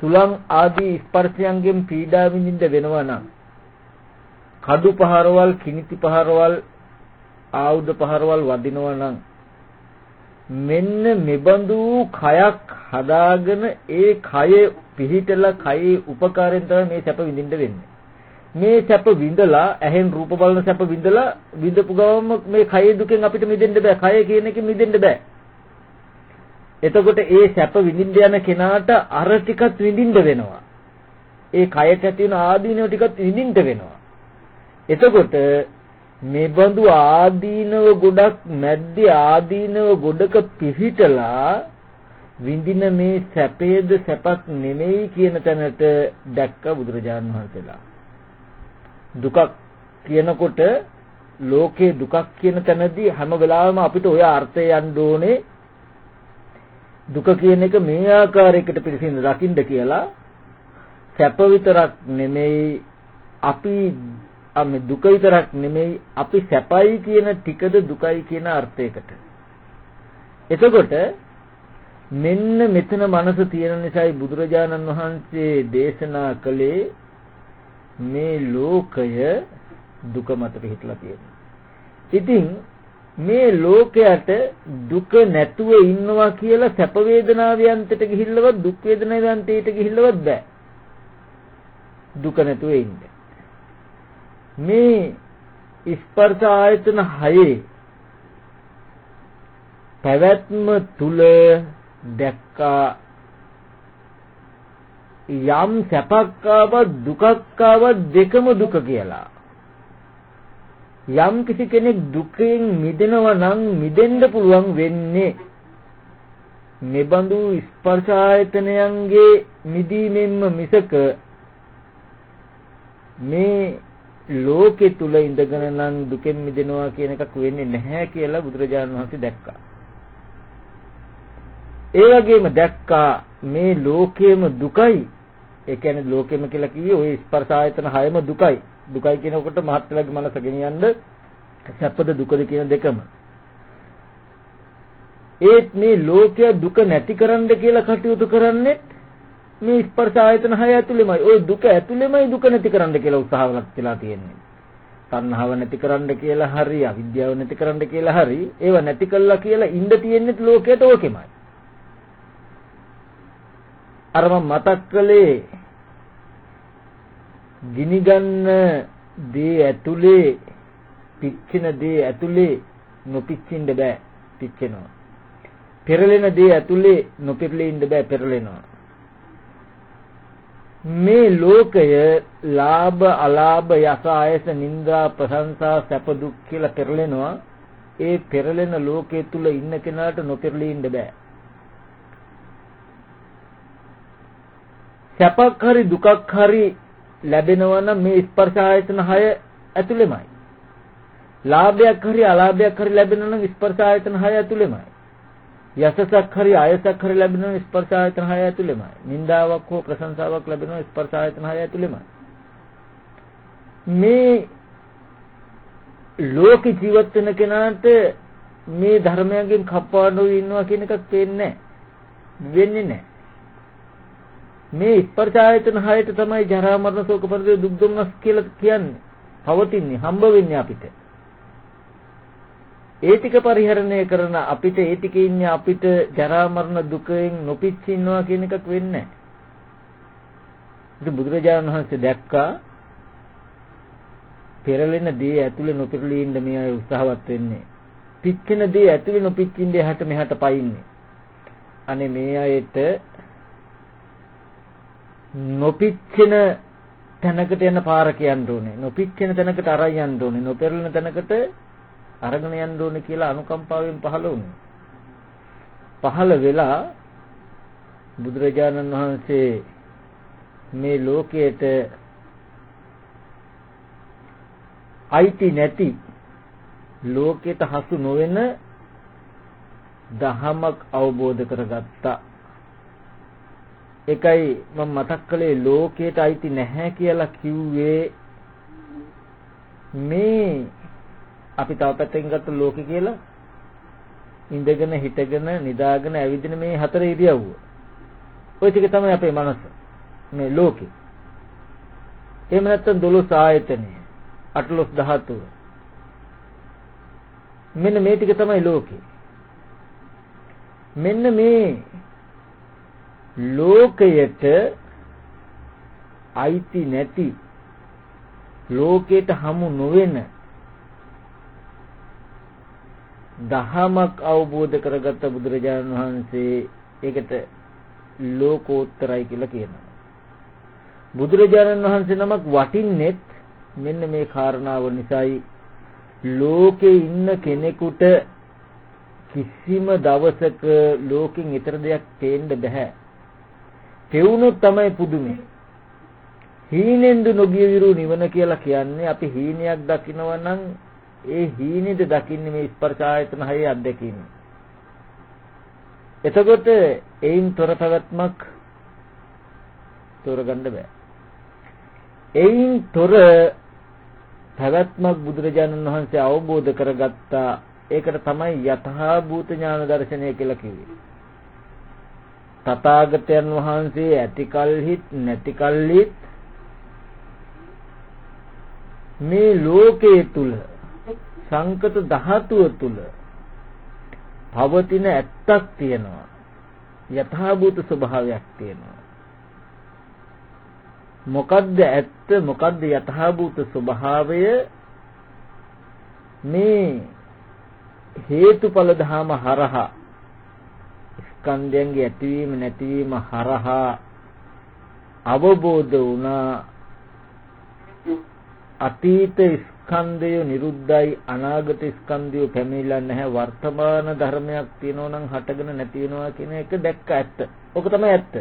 තුලං ආදී ස්පර්ශයන්ගෙන් පීඩා විඳින්න වෙනවා නම් කඩු පහරවල් කිනිති පහරවල් ආයුධ පහරවල් වදිනවා නම් මෙන්න මෙබඳු කයක් හදාගෙන ඒ කය පිහිටලා කයේ උපකාරයෙන් තමයි මේ සැප විඳින්න වෙන්නේ. මේ සැප විඳලා ඇහෙන් රූප බලන සැප විඳලා විඳපු ගමම මේ කයේ දුකෙන් අපිට මිදෙන්න බෑ. කය කියන එකෙන් මිදෙන්න බෑ. එතකොට ඒ සැප විඳින්න යන කෙනාට අර ටිකත් විඳින්න වෙනවා. ඒ කයට ඇති වෙන ආදීනව ටිකත් විඳින්න වෙනවා. එතකොට මේ බඳු ආදීනව ගොඩක් මැද්දේ ආදීනව ගොඩක පිහිටලා විඳින මේ සැපේද සැපක් නෙමෙයි කියන තැනට දැක්ක බුදුරජාණන් වහන්සේලා දුකක් කියනකොට ලෝකේ දුකක් කියන තැනදී හැම වෙලාවෙම අපිට ওই අර්ථය යන්න ඕනේ දුක කියන එක මේ ආකාරයකට පිළිසින්න දකින්න කියලා සැප විතරක් නෙමෙයි අපි මේ දුක විතරක් නෙමෙයි අපි සැපයි කියන ටිකද දුකයි කියන අර්ථයකට. එතකොට මෙන්න මෙතන මනස තියෙන නිසායි බුදුරජාණන් වහන්සේ දේශනා කළේ මේ ලෝකය දුක මත පිහිටලා තියෙනවා. ඉතින් මේ ලෝකයට දුක නැතුව ඉන්නවා කියලා සැප වේදනාවයන්තට ගිහිල්ලවත් දුක් වේදනාවයන්තයට ගිහිල්ලවත් බෑ. දුක නැතුව ඉන්න. මේ ස්පර්ශ ආයතන හයේ පැවැත්ම තුල දැක්කා යම් සැපක් ආවත් දුකක් ආවත් දෙකම දුක කියලා යම් කිසි කෙනෙක් දුකෙන් මිදෙනවා නම් මිදෙන්න පුළුවන් වෙන්නේ මෙබඳු ස්පර්ශ ආයතනයන්ගේ මිදීමෙන්ම මිසක මේ ලෝකෙ තුල ඉඳගෙන නම් දුකෙන් මිදෙනවා කියන එකක් වෙන්නේ නැහැ කියලා බුදුරජාණන් වහන්සේ දැක්කා. ඒ වගේම දැක්කා මේ ලෝකයේම දුකයි. ඒ කියන්නේ ලෝකෙම කියලා කිව්වේ ওই ස්පර්ශ ආයතන හයම දුකයි. දුකයි කියනකොට මහත්ලගේ මනස ගෙනියන්න සැපද දුකද කියන දෙකම. ඒත් මේ ලෝකය දුක නැති කරන්න කියලා කටයුතු කරන්නේ මේ ස්පර්ශ ආයතන හය ඇතුළෙමයි. ওই දුක ඇතුළෙමයි දුක නැති කරන්න කියලා උත්සාහවත් වෙලා තියෙන්නේ. තණ්හාව නැති කරන්න කියලා හරි, අවිද්‍යාව නැති කරන්න කියලා හරි, ඒව නැති කළා කියලා ඉඳ තියෙන්නේ ලෝකයට ඕකෙමයි. අර මතක් කළේ ගිනි ගන්න දේ ඇතුලේ පිච්චෙන දේ ඇතුලේ නොපිච්චින්න බෑ පිච්චෙනවා. පෙරලෙන දේ ඇතුලේ නොපෙරළෙන්න බෑ පෙරලෙනවා. මේ ලෝකය ලාභ අලාභ යස ආයස නිന്ദා ප්‍රශංසා සැප දුක් කියලා පෙරලෙනවා ඒ පෙරලෙන ලෝකයේ තුල ඉන්න කෙනාට නොපෙරළී ඉන්න බෑ සැපක් හරි දුකක් හරි ලැබෙනවා නම් මේ ස්පර්ශ ආයතන 6 ඇතුළෙමයි ලාභයක් හරි අලාභයක් හරි ලැබෙනවා නම් ස්පර්ශ ආයතන 6 ඇතුළෙමයි යසසක් හරි අයසක් හරි ලැබෙනවා ස්පර්ශ ආයතන හය ඇතුළෙමයි. නින්දාවක් හෝ ප්‍රශංසාවක් ලැබෙනවා ස්පර්ශ ආයතන හය ඇතුළෙමයි. මේ ලෝක ජීවත් වෙන කෙනාට මේ ධර්මයෙන් කප්පාඩු ඉන්නවා කියන එකක් පේන්නේ වෙන්නේ නැහැ. මේ ස්පර්ශ ආයතන හයට තමයි ජරා මරණ ශෝක පරිදේ දුක් දුම්නස් කියලා කියන්නේ. පවතින්නේ හම්බ වෙන්නේ අපිට. ඒ ටික පරිහරණය කරන අපිට ඒ ටිකේ ඉන්නේ අපිට ජරා මරණ දුකෙන් නොපිච්ච ඉන්නවා කියන එකක් වෙන්නේ නැහැ. බුදුරජාණන් වහන්සේ දැක්කා පෙරලෙන දේ ඇතුලේ නොපෙරළී ඉන්න මේ අය උත්සාහවත් වෙන්නේ. පිච්චෙන දේ ඇතුලේ නොපිච්චින්න එහාට මෙහාට පයින්නේ. අනේ මේ අයට නොපිච්චෙන තැනකට යන පාර කියන්න ඕනේ. නොපිච්චෙන තැනකට අරන් යන්න ඕනේ. නොපෙරළෙන තැනකට අරගෙන යන්න ඕනේ කියලා අනුකම්පාවෙන් පහළ වුණා. පහළ වෙලා බුදුරජාණන් වහන්සේ මේ ලෝකයට අයිති නැති ලෝකයට හසු නොවන දහමක් අවබෝධ කරගත්තා. ඒකයි මම මතක් කළේ ලෝකයට අයිති නැහැ කියලා කිව්වේ මේ අපි තව පැත්තකින් ගත්ත ලෝකෙ කියලා ඉඳගෙන හිටගෙන නිදාගෙන ඇවිදින මේ හතර ඉරියව්ව. ওই ටික තමයි අපේ මනස. මේ ලෝකේ. එහෙම නැත්නම් 12 ආයතනය. අටලොස් ධාතුව. මෙන්න මේ ටික තමයි ලෝකේ. මෙන්න මේ ලෝකයට අයිති නැති ලෝකයට හමු නොවන දහමක් අවබෝධ කරගත්ත බුදුරජාණන් වහන්සේ ඒකට ලෝකෝත්තරයි කියලා කියනවා. බුදුරජාණන් වහන්සේ නමක් වටින්නෙත් මෙන්න මේ කාරණාව නිසායි ලෝකේ ඉන්න කෙනෙකුට කිසිම දවසක ලෝකෙන් ඊතර දෙයක් පේන්න බෑ. පෙවුනොත් තමයි පුදුමේ. හීනෙන්දු නොගිය විරු නිවන කියලා කියන්නේ අපි හීනයක් දකිනවා නම් ඒ හීනෙද දකින්නේ මේ ස්පර්ශ ආයතන හයේ අත්දැකීම. එතකොට ඒයින් තොර පැවැත්මක් තෝරගන්න බෑ. ඒයින් තොර පැවැත්මක් බුදුරජාණන් වහන්සේ අවබෝධ කරගත්තා. ඒකට තමයි යථා භූත ඥාන දර්ශනය කියලා කිව්වේ. තථාගතයන් වහන්සේ ඇති කල්හිත් නැති කල්හිත් මේ ලෝකයේ තුල සංකත ධාතුව තුල පවතින ඇත්තක් තියෙනවා. යථාභූත ස්වභාවයක් තියෙනවා. මොකද්ද ඇත්ත? මොකද්ද යථාභූත ස්වභාවය? මේ හේතුඵල ධහම හරහා ස්කන්ධයන්ගේ ඇතිවීම නැතිවීම හරහා අවබෝධ වුණා. අතීත ස්කන්ධය නිරුද්ධයි අනාගත ස්කන්ධය පැමිණලා නැහැ. වර්තමාන ධර්මයක් තියෙනවා නම් හටගෙන නැති වෙනවා කියන එක දැක්ක ඇත්ත. ඔක තමයි ඇත්ත.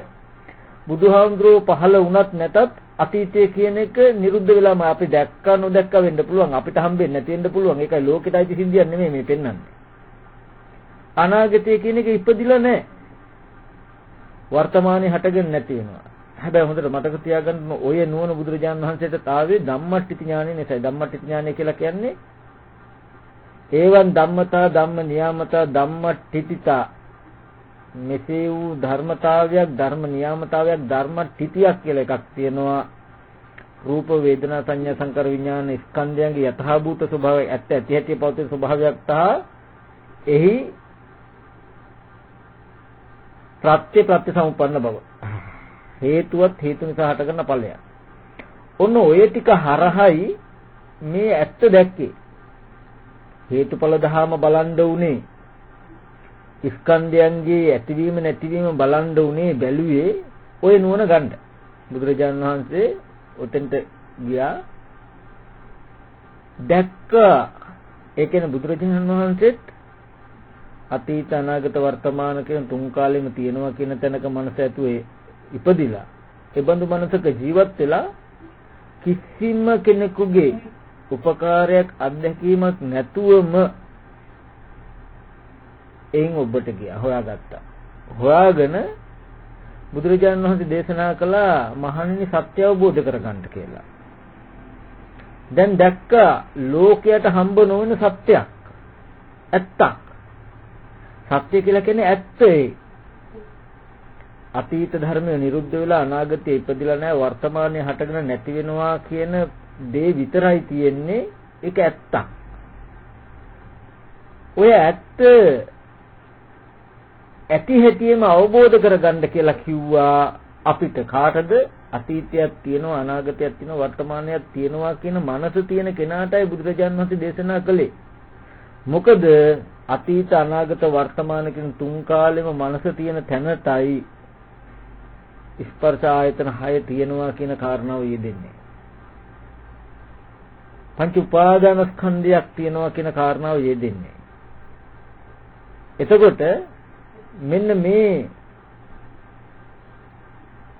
බුදුහාමුදුරුවෝ පහළ වුණත් නැතත් අතීතය කියන එක නිරුද්ධ වෙලාම අපි දැක්කා නොදැක්කා වෙන්න පුළුවන්. අපිට හම්බෙන්නේ නැති වෙන්න පුළුවන්. ඒකයි ලෝකෙට අයිති සිද්ධියක් නෙමෙයි මේ පෙන්වන්නේ. අනාගතය කියන එක ඉපදිලා නැහැ වර්තමානයේ හටගෙන නැති වෙනවා හැබැයි හොඳට මතක තියාගන්න ඔය නුවණ බුදුරජාණන් වහන්සේට ආවේ ධම්මට්ටි ඥානෙ නිසායි. ධම්මට්ටි ඥානය කියලා කියන්නේ ඒවන් ධම්මතා ධම්ම නියාමතා ධම්මට්ටිතා මෙසේ වූ ධර්මතාවයක් ධර්ම නියාමතාවයක් ධර්මට්ටිතියක් කියලා එකක් තියෙනවා. රූප වේදනා සංඥා සංකාර විඥාන ස්කන්ධයන්ගේ යථාභූත ස්වභාවය ඇත්ත ඇති හැටි පවතින ස්වභාවයක් තහ එහි ප්‍රත්‍ය ප්‍රත්‍ය සමුප්පන්න බව හේතුවත් හේතු නිසා හටගන්න ඵලයක්. ඔන්න ඔය ටික හරහයි මේ ඇත්ත දැක්කේ. හේතුඵල ධහම බලන්න උනේ ස්කන්ධයන්ගේ ඇතිවීම නැතිවීම බලන්න උනේ බැලුවේ ඔය නුවණ ගන්න. බුදුරජාණන් වහන්සේ උතෙන්ට ගියා දැක්ක ඒ කියන්නේ බුදුරජාණන් වහන්සේත් අතීත අනාගත වර්තමාන කියන තුන් කාලෙම තියෙනවා කියන තැනක මනස ඇතුවේ ඉපදිලා ඒ බඳු මනසක ජීවත් වෙලා කිසිම කෙනෙකුගේ උපකාරයක් අත්දැකීමක් නැතුවම එයින් ඔබට ගියා හොයාගත්තා. හොයාගෙන බුදුරජාණන් වහන්සේ දේශනා කළා මහණෙනි සත්‍ය අවබෝධ කරගන්න කියලා. දැන් දැක්ක ලෝකයට හම්බ නොවන සත්‍යයක් ඇත්තක්. සත්‍ය කියලා කියන්නේ ඇත්ත ඒ අතීත ධර්මය නිරුද්ධ වෙලා අනාගතයේ ඉපදිලා නැහැ වර්තමානයේ හටගෙන නැති වෙනවා කියන දේ විතරයි තියෙන්නේ ඒක ඇත්තක්. ඔය ඇත්ත ඇති හැටියෙම අවබෝධ කරගන්න කියලා කිව්වා අපිට කාටද අතීතයක් තියෙනවා අනාගතයක් තියෙනවා වර්තමානයක් තියෙනවා කියන මනස තියෙන කෙනාටයි බුදුරජාණන් වහන්සේ දේශනා කළේ. මොකද අතීත අනාගත වර්තමාන කියන තුන් කාලෙම මනස තියෙන තැනටයි ස්පර්ශ ආයතන 6 තියෙනවා කියන කාරණාව යෙදෙන්නේ. පංච උපාදාන ස්කන්ධයක් තියෙනවා කියන කාරණාව යෙදෙන්නේ. එතකොට මෙන්න මේ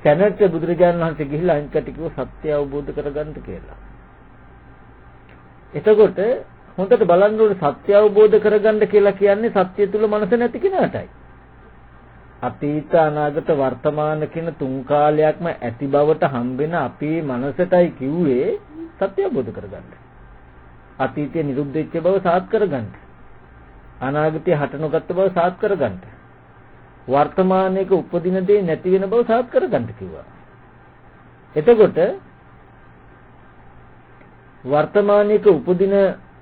තැනට බුදුරජාණන් වහන්සේ ගිහිල්ලා අන්කට කිව්ව සත්‍ය අවබෝධ කරගන්න කියලා. එතකොට හොඳට බලන්න ඕනේ සත්‍ය අවබෝධ කරගන්න කියලා කියන්නේ සත්‍ය තුල මනස නැති කෙනාටයි. අතීත අනාගත වර්තමාන කියන තුන් කාලයක්ම ඇති බවට හම්බෙන අපේ මනසටයි කිව්වේ සත්‍ය අවබෝධ කරගන්න. අතීතයේ නිරුද්ධ වෙච්ච බව සාත් කරගන්න. අනාගතයේ හට නොගත් බව සාත් කරගන්න. වර්තමානයේක උපදින දේ නැති වෙන බව සාත් කරගන්න කිව්වා. එතකොට වර්තමානයේක උපදින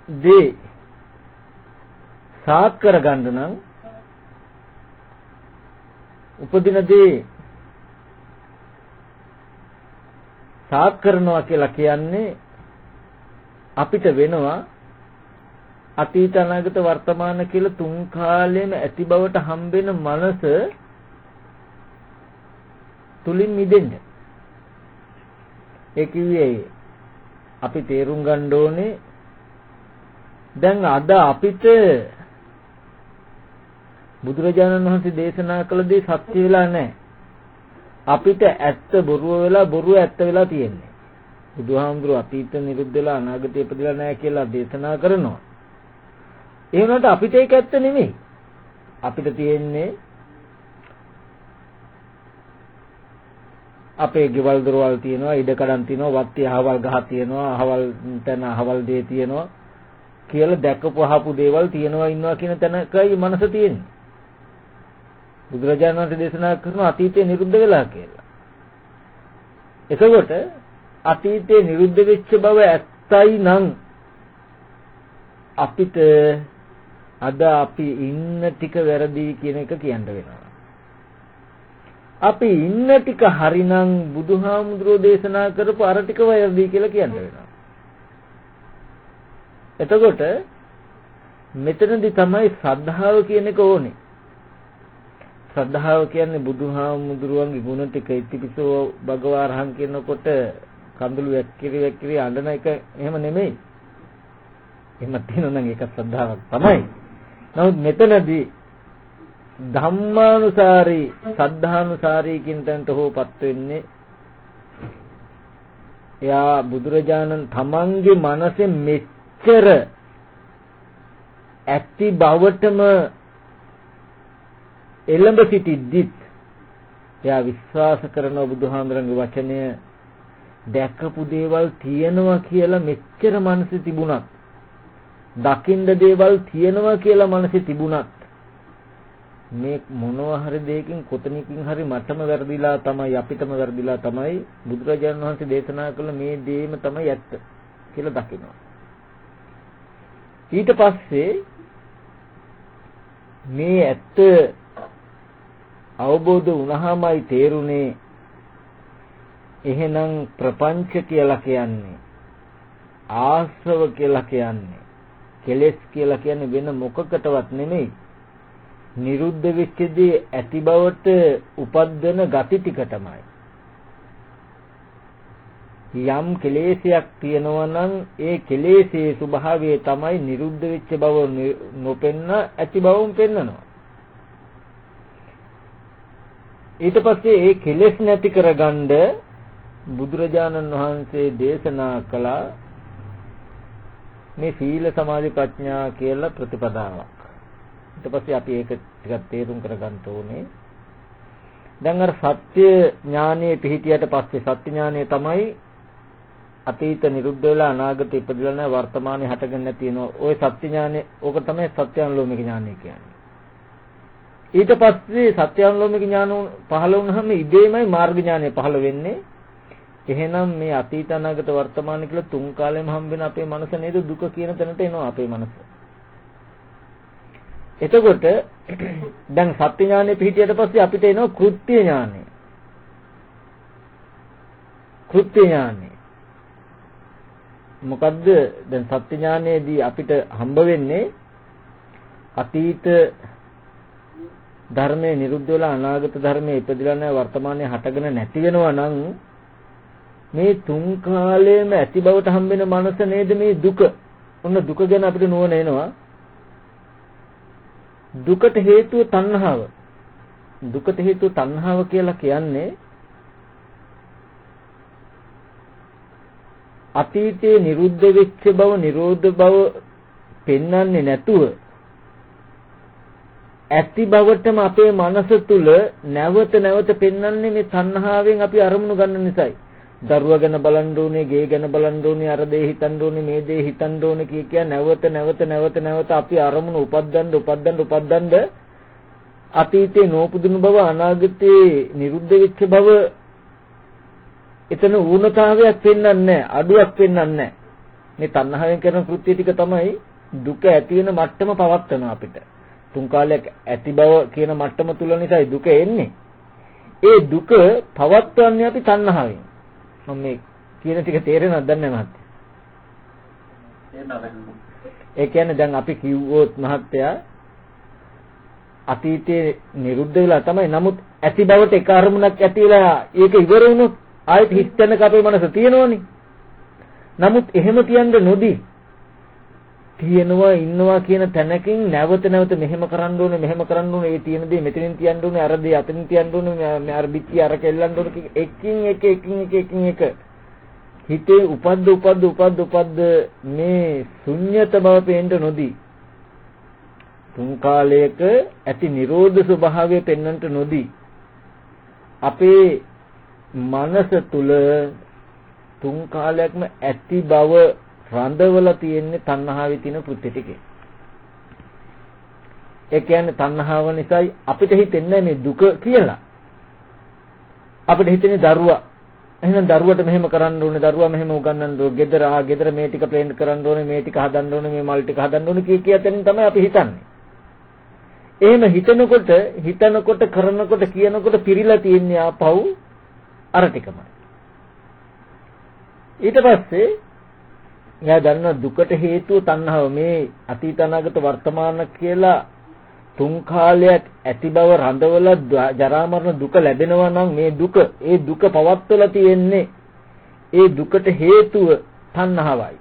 දේ සාත් කරගන්න නම් උපදින දේ සාත් කරනවා කියලා කියන්නේ අපිට වෙනවා අතීත අනාගත වර්තමාන කියලා තුන් කාලෙම ඇති බවට හම්බෙන මනස තුලින් මිදෙන්න. ඒ කිව්වේ අපි තේරුම් ගන්න ඕනේ දැන් අද අපිට බුදුරජාණන් වහන්සේ දේශනා කළ දේ සත්‍ය වෙලා නැහැ. අපිට ඇත්ත බොරුව වෙලා බොරුව ඇත්ත වෙලා තියෙන්නේ. බුදුහාමුදුරුවෝ අතීත නිරුද්ධ වෙලා අනාගතය ඉපදලා නැහැ කියලා දේශනා කරනවා. ඒ වුණාට අපිට ඒක ඇත්ත නෙමෙයි. අපිට තියෙන්නේ අපේ ගෙවල් දොරවල් තියෙනවා, ඉඩකඩම් තියෙනවා, වත්ති අහවල් ගහ තියෙනවා, අහවල් තැන අහවල් දේ තියෙනවා කියලා දැකපු අහපු දේවල් තියෙනවා ඉන්නවා කියන තැනකයි මනස තියෙන්නේ. බුදුරජාණන් වහන්සේ දේශනා කරන අතීතය නිරුද්ධ වෙලා කියලා. එතකොට අතීතේ නිරුද්ධ වෙච්ච බව ඇත්තයි නම් අපිට අද අපි ඉන්න ටික වැරදි කියන එක කියන්න වෙනවා. අපි ඉන්න ටික හරිනම් බුදුහාමුදුරෝ දේශනා කරපු අර ටික වැරදි කියලා කියන්න වෙනවා. එතකොට මෙතනදී තමයි ශ්‍රද්ධාව කියන එක ඕනේ. ශ්‍රද්ධාව කියන්නේ බුදුහාමුදුරුවන්ගේ ගුණ ටික ඉතිපිසෝ භගවාරහං කියනකොට කඳුළු වැක්කිරි වැක්කිරි අඬන එක එහෙම නෙමෙයි. එහෙම තියෙනවා නම් ඒක ශ්‍රද්ධාවක් තමයි. නමුත් මෙතනදී ධම්මානුසාරී සද්ධානුසාරී කියන තැනට හෝපත් වෙන්නේ එයා බුදුරජාණන් තමන්ගේ මනසේ මෙච්චර ඇති බවටම එළඹ සිටිද්දිත් එයා විශ්වාස කරන බුදුහාමරගේ වචනය දැකපු දේවල් තියෙනවා කියලා මෙච්චර මනසේ තිබුණත් දකින්න දේවල් තියෙනවා කියලා මනසේ තිබුණත් මේ මොනවා හරි දෙයකින් කොතනකින් හරි මටම වැරදිලා තමයි අපිටම වැරදිලා තමයි බුදුරජාණන් වහන්සේ දේශනා කළ මේ දේම තමයි ඇත්ත කියලා දකිනවා. ඊට පස්සේ මේ ඇත්ත අවබෝධ වුණාමයි තේරුනේ එහෙනම් ප්‍රපංච කියලා කියන්නේ ආශ්‍රව කියලා කියන්නේ කෙලෙස් කියලා කියන්නේ වෙන මොකකටවත් නෙමෙයි. නිරුද්ධ වෙච්ච දේ ඇති බවට උපද්දන ගති ටික තමයි. යම් කෙලෙසයක් තියෙනවා නම් ඒ කෙලෙසේ ස්වභාවය තමයි නිරුද්ධ වෙච්ච බව නොපෙන්න ඇති බවම පෙන්නනවා ඊට පස්සේ ඒ කෙලෙස් නැති කරගන්න බුදුරජාණන් වහන්සේ දේශනා කළා මේ සීල සමාධි ප්‍රඥා කියලා ප්‍රතිපදාවක්. ඊට පස්සේ අපි ඒක ටිකක් තේරුම් කරගන්න ඕනේ. දැන් අර සත්‍ය ඥානයේ පිහිටියට පස්සේ සත්‍ය ඥානය තමයි අතීත නිරුද්ධ වෙලා අනාගත ඉපදලා නැහැ වර්තමානයේ හටගෙන තියෙනවා. ওই සත්‍ය ඥානය ඕක තමයි සත්‍යානුලෝමික ඥානය කියන්නේ. ඊට පස්සේ සත්‍යානුලෝමික ඥාන පහළ වුණාම ඉබේමයි මාර්ග ඥානය පහළ වෙන්නේ. එහෙනම් මේ අතීත අනාගත වර්තමාන කියලා තුන් කාලෙම හම්බෙන අපේ මනස නේද දුක කියන තැනට එනවා අපේ මනස. එතකොට දැන් සත්‍ය ඥානෙ පිහිටියට පස්සේ අපිට එනවා කෘත්‍ය ඥානෙ. කෘත්‍ය ඥානෙ. මොකද්ද දැන් සත්‍ය ඥානයේදී අපිට හම්බ වෙන්නේ අතීත ධර්මයේ නිරුද්ධ වෙලා අනාගත ධර්මයේ ඉපදිලා නැහැ වර්තමානයේ හටගෙන නැති වෙනවා නම් මේ තුන් කාලයේම ඇති බවට හම්බෙන මනස නේද මේ දුක. ඔන්න දුක ගැන අපිට නුවණ එනවා. දුකට හේතුව තණ්හාව. දුකට හේතුව තණ්හාව කියලා කියන්නේ අතීතයේ නිරුද්ධ වෙච්ච බව නිරෝධ බව පෙන්වන්නේ නැතුව ඇති බවටම අපේ මනස තුල නැවත නැවත පෙන්වන්නේ මේ තණ්හාවෙන් අපි අරමුණු ගන්න නිසායි. දරුවා ගැන බලන්න ඕනේ, ගේ ගැන බලන්න ඕනේ, අර දේ හිතන්න ඕනේ, මේ දේ හිතන්න ඕනේ කිය කිය නැවත නැවත නැවත නැවත අපි අරමුණු උපද්දන්න උපද්දන්න උපද්දන්න අතීතේ නෝපුදුණු බව අනාගතේ නිරුද්ධ වෙච්ච බව එතන ඌනතාවයක් පෙන්වන්නේ අඩුවක් පෙන්වන්නේ මේ තණ්හාවෙන් කරන කෘත්‍ය ටික තමයි දුක ඇති වෙන මට්ටම පවත්වන අපිට. තුන් කාලයක් ඇති බව කියන මට්ටම තුල නිසායි දුක එන්නේ. ඒ දුක පවත්වන්නේ අපි තණ්හාවෙන්. මම මේ කියන ටික තේරෙනවද දන්නේ නැහැ ඒ කියන්නේ දැන් අපි කිව්වොත් මහත්තයා අතීතයේ නිරුද්ධ වෙලා තමයි නමුත් ඇති බවට එක අරමුණක් ඇති වෙලා ඒක ඉවර වුණොත් ආයෙත් හිතනක අපේ මනස තියෙනවනේ. නමුත් එහෙම තියන්න නොදී තියෙනවා ඉන්නවා කියන තැනකින් නැවත නැවත මෙහෙම කරන්න ඕනේ මෙහෙම කරන්න ඕනේ. ඒ තියෙන දේ මෙතනින් තියන්න ඕනේ අර දේ අතනින් තියන්න ඕනේ අර පිටි අර කෙල්ලන්න ඕනේ එකින් එක එකින් එක එකින් එක. හිතේ උපද්ද උපද්ද උපද්ද උපද්ද මේ ශුන්්‍යත බව පේන්න නොදී තුන් කාලයක ඇති නිරෝධ ස්වභාවය පෙන්වන්නට නොදී අපේ මනස තුල තුන් කාලයක්ම ඇති බව රඳවලා තියෙන්නේ තණ්හාවේ තියෙන කෘත්‍ය ටිකේ. ඒ කියන්නේ තණ්හාව නිසායි අපිට හිතෙන්නේ මේ දුක කියලා. අපිට හිතෙන්නේ දරුවා එහෙනම් දරුවට මෙහෙම කරන්න ඕනේ දරුවා මෙහෙම උගන්වන්න ඕනේ ගෙදර ආ ගෙදර මේ ටික ප්ලේන් කරන්න ඕනේ මේ ටික හදන්න ඕනේ මේ මල් ටික හදන්න ඕනේ කිය කිය තැනින් තමයි අපි හිතන්නේ. එහෙම හිතනකොට හිතනකොට කරනකොට කියනකොට පිරීලා තියෙන්නේ ආපහු අර ටිකමයි. ඊට පස්සේ එයා දන්නවා දුකට හේතුව තණ්හාව මේ අතීත අනාගත වර්තමාන කියලා තුන් කාලයක් ඇති බව රඳවලා ජරා මරණ දුක ලැබෙනවා නම් මේ දුක ඒ දුක පවත්වලා තියෙන්නේ ඒ දුකට හේතුව තණ්හාවයි.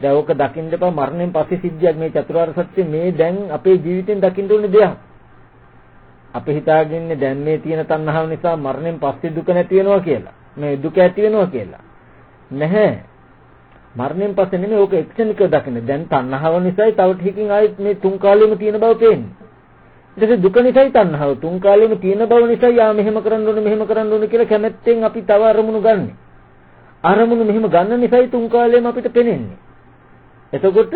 දැන් ඕක දකින්න එපා මරණයෙන් පස්සේ සිද්ධියක් මේ චතුරාර්ය සත්‍ය මේ දැන් අපේ ජීවිතෙන් දකින්න ඕනේ දෙයක්. අපි හිතාගන්නේ දැන් මේ තියෙන තණ්හාව නිසා මරණයෙන් පස්සේ දුක නැති වෙනවා කියලා. මේ දුක ඇති වෙනවා කියලා. නැහැ. මරණයෙන් පස්සේ නෙමෙයි ඕක එක්ෂණිකව දකින්න. දැන් තණ්හාව නිසායි තව ටිකකින් ආයෙත් මේ තුන් කාලෙම තියෙන බව පේන්නේ. ඊට පස්සේ දුක නිසායි තණ්හාව. තුන් කාලෙම තියෙන බව නිසායි ආ මෙහෙම කරන්න ඕනේ මෙහෙම කරන්න ඕනේ කියලා කැමැත්තෙන් අපි තව අරමුණු ගන්නෙ. අරමුණු මෙහෙම ගන්න නිසායි තුන් කාලෙම අපිට පේන්නේ. එතකොට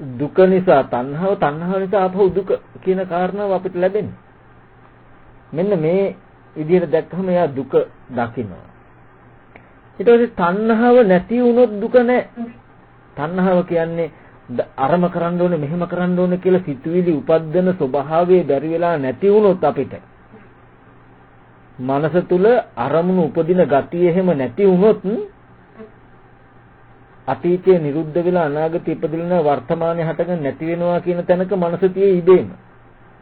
දුක නිසා තණ්හාව තණ්හාව නිසා ආපහු දුක කියන කාරණාව අපිට ලැබෙන්නේ. මෙන්න මේ විදිහට දැක්කම එයා දුක දකිනවා. ඊට පස්සේ තණ්හාව නැති වුණොත් දුක නැහැ. තණ්හාව කියන්නේ අරම කරන්න ඕනේ මෙහෙම කරන්න ඕනේ කියලා සිතුවිලි උපද්දන ස්වභාවය බැරි වෙලා නැති වුණොත් අපිට මනස තුල අරමුණු උපදින ගතිය එහෙම නැති වුණොත් අතීතයේ නිරුද්ධ වෙලා අනාගතයේ ඉපදෙන වර්තමානයේ හටගෙන නැති වෙනවා කියන තැනක මනස තියේ ඉබේම.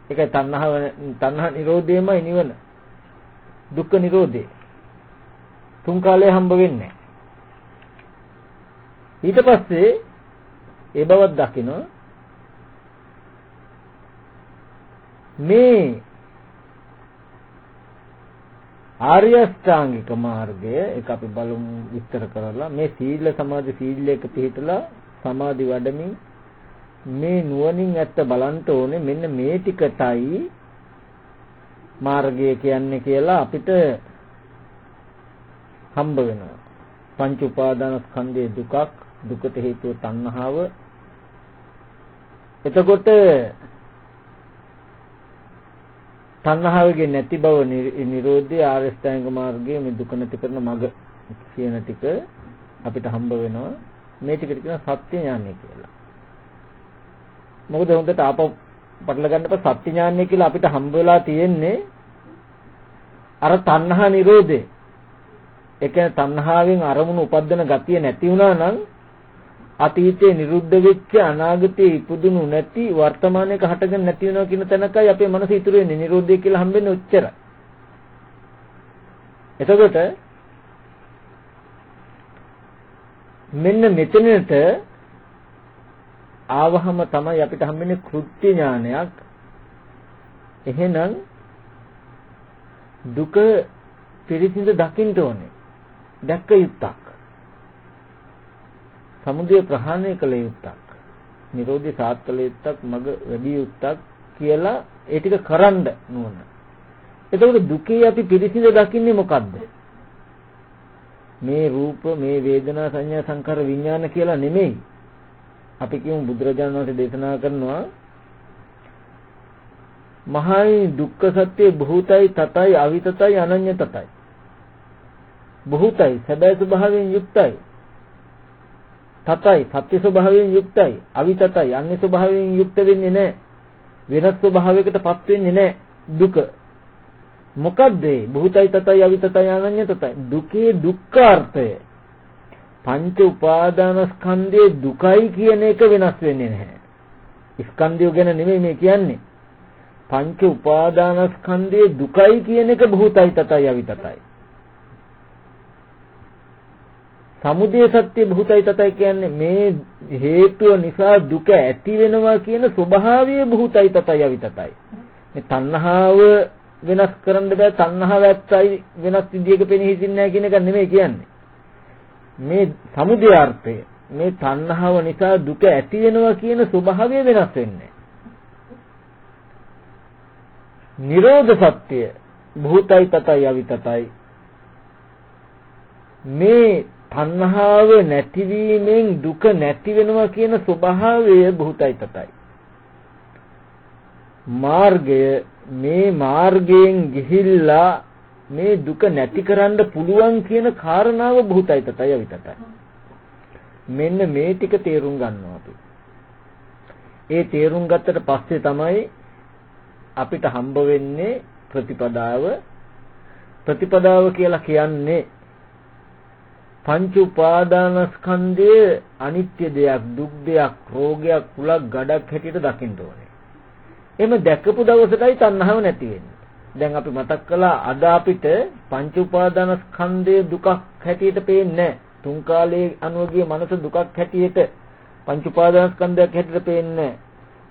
ඒකයි තණ්හාව තණ්හා නිරෝධයමයි නිවන. දුක්ඛ නිරෝධය. තුන් කාලේ හම්බ වෙන්නේ ඊට පස්සේ ඒ බවක් දකින්න මේ ආර්ය අෂ්ටාංගික මාර්ගය ඒක අපි බලමු විස්තර කරලා මේ සීල සමාධි සීලයක පිළිපදලා සමාධි වඩමින් මේ නුවණින් ඇත්ත බලන්න ඕනේ මෙන්න මේ ටිකටයි මාර්ගය කියන්නේ කියලා අපිට හම්බ වෙනවා. පංච උපාදානස්කන්ධයේ දුකක්, දුකට හේතුව තණ්හාව. එතකොට තණ්හාවගේ නැති බව නිරෝධය ආරස්ථාංග මාර්ගයේ මේ දුක නැති කරන මඟ කියන ටික අපිට හම්බ වෙනවා. මේ ටිකට කියන සත්‍ය ඥානය කියලා. මොකද හොඳට ආපහු පටල ගන්නකොට සත්‍ය ඥානය කියලා අපිට හම්බ වෙලා තියෙන්නේ අර තණ්හා නිරෝධේ ඒ කියන්නේ තණ්හාවෙන් අරමුණු උපද්දන ගතිය නැති වුණා නම් අතීතයේ නිරුද්ධ වෙච්ච අනාගතයේ ඉපදුණු නැති වර්තමානයේක හටගෙන නැති වෙනවා කියන තැනකයි අපේ මනස ඉතුරු වෙන්නේ නිරෝධය කියලා හම්බෙන්නේ ඔච්චරයි. එතකොට මෙන්න මෙතනට ආවහම තමයි අපිට හම්බෙන්නේ කෘත්‍ය ඥානයක්. එහෙනම් දුක පිරිසිඳ දකින්න ඕනේ. දැක්ක යුත්තක්. සමුදය ප්‍රහාණය කළ යුත්තක්. නිරෝධය සාත් කළ යුත්තක්, මග වැඩි යුත්තක් කියලා ඒ ටික කරන්න නුවණ. එතකොට දුකේ අපි පිරිසිඳ දකින්නේ මොකද්ද? මේ රූප, මේ වේදනා, සංඥා, සංකාර, විඥාන කියලා නෙමෙයි. අපි කියමු බුදුරජාණන් වහන්සේ දේශනා කරනවා මහයි දුක්ඛ සත්‍ය භූතයි තතයි අවිතතයි අනඤ්‍ය තතයි බොහෝතයි සැබෑ ස්වභාවයෙන් යුක්තයි. තතයි සත්‍ය ස්වභාවයෙන් යුක්තයි. අවිතතයි අන්‍ය ස්වභාවයෙන් යුක්ත වෙන්නේ නැහැ. වෙනස් ස්වභාවයකටපත් වෙන්නේ නැහැ. දුක. මොකද්ද ඒ? බොහෝතයි තතයි අවිතතයි අනන්‍ය තතයි. දුකේ දුක්ඛාර්ථය. පංච උපාදානස්කන්ධයේ දුකයි කියන එක වෙනස් වෙන්නේ නැහැ. ස්කන්ධය ගැන නෙමෙයි මේ කියන්නේ. පංච උපාදානස්කන්ධයේ දුකයි කියන එක බොහෝතයි තතයි අවිතතයි. සමුදය සත්‍ය භූතයි තතයි කියන්නේ මේ හේතුව නිසා දුක ඇති වෙනවා කියන ස්වභාවය භූතයි තතයි අවිතතයි. මේ තණ්හාව වෙනස් කරන්න බෑ තණ්හාව ඇත්තයි වෙනස් විදියක පෙනී හිටින්නේ නැහැ කියන එක නෙමෙයි කියන්නේ. මේ සමුදය අර්ථය මේ තණ්හාව නිසා දුක ඇති වෙනවා කියන ස්වභාවය වෙනස් වෙන්නේ. නිරෝධ සත්‍ය භූතයි තතයි අවිතතයි මේ තණ්හාව නැතිවීමෙන් දුක නැති වෙනවා කියන ස්වභාවය භූතයි තතයි. මාර්ගය මේ මාර්ගයෙන් ගිහිල්ලා මේ දුක නැති කරන්න පුළුවන් කියන කාරණාව භූතයි තතයි අවිතතයි. මෙන්න මේ ටික තේරුම් ගන්නවා අපි. ඒ තේරුම් ගත්තට පස්සේ තමයි අපිට හම්බ වෙන්නේ ප්‍රතිපදාව ප්‍රතිපදාව කියලා කියන්නේ පංච උපාදානස්කන්ධය අනිත්‍ය දෙයක්, දුක් දෙයක්, රෝගයක්, කුලක්, ගඩක් හැටියට දකින්න ඕනේ. එහෙම දැකපු දවසටයි තණ්හාව නැති වෙන්නේ. දැන් අපි මතක් කළා අද අපිට පංච උපාදානස්කන්ධය දුකක් හැටියට පේන්නේ නැහැ. තුන් කාලයේ අනුවගේ මනස දුකක් හැටියට පංච උපාදානස්කන්ධයක් හැටියට පේන්නේ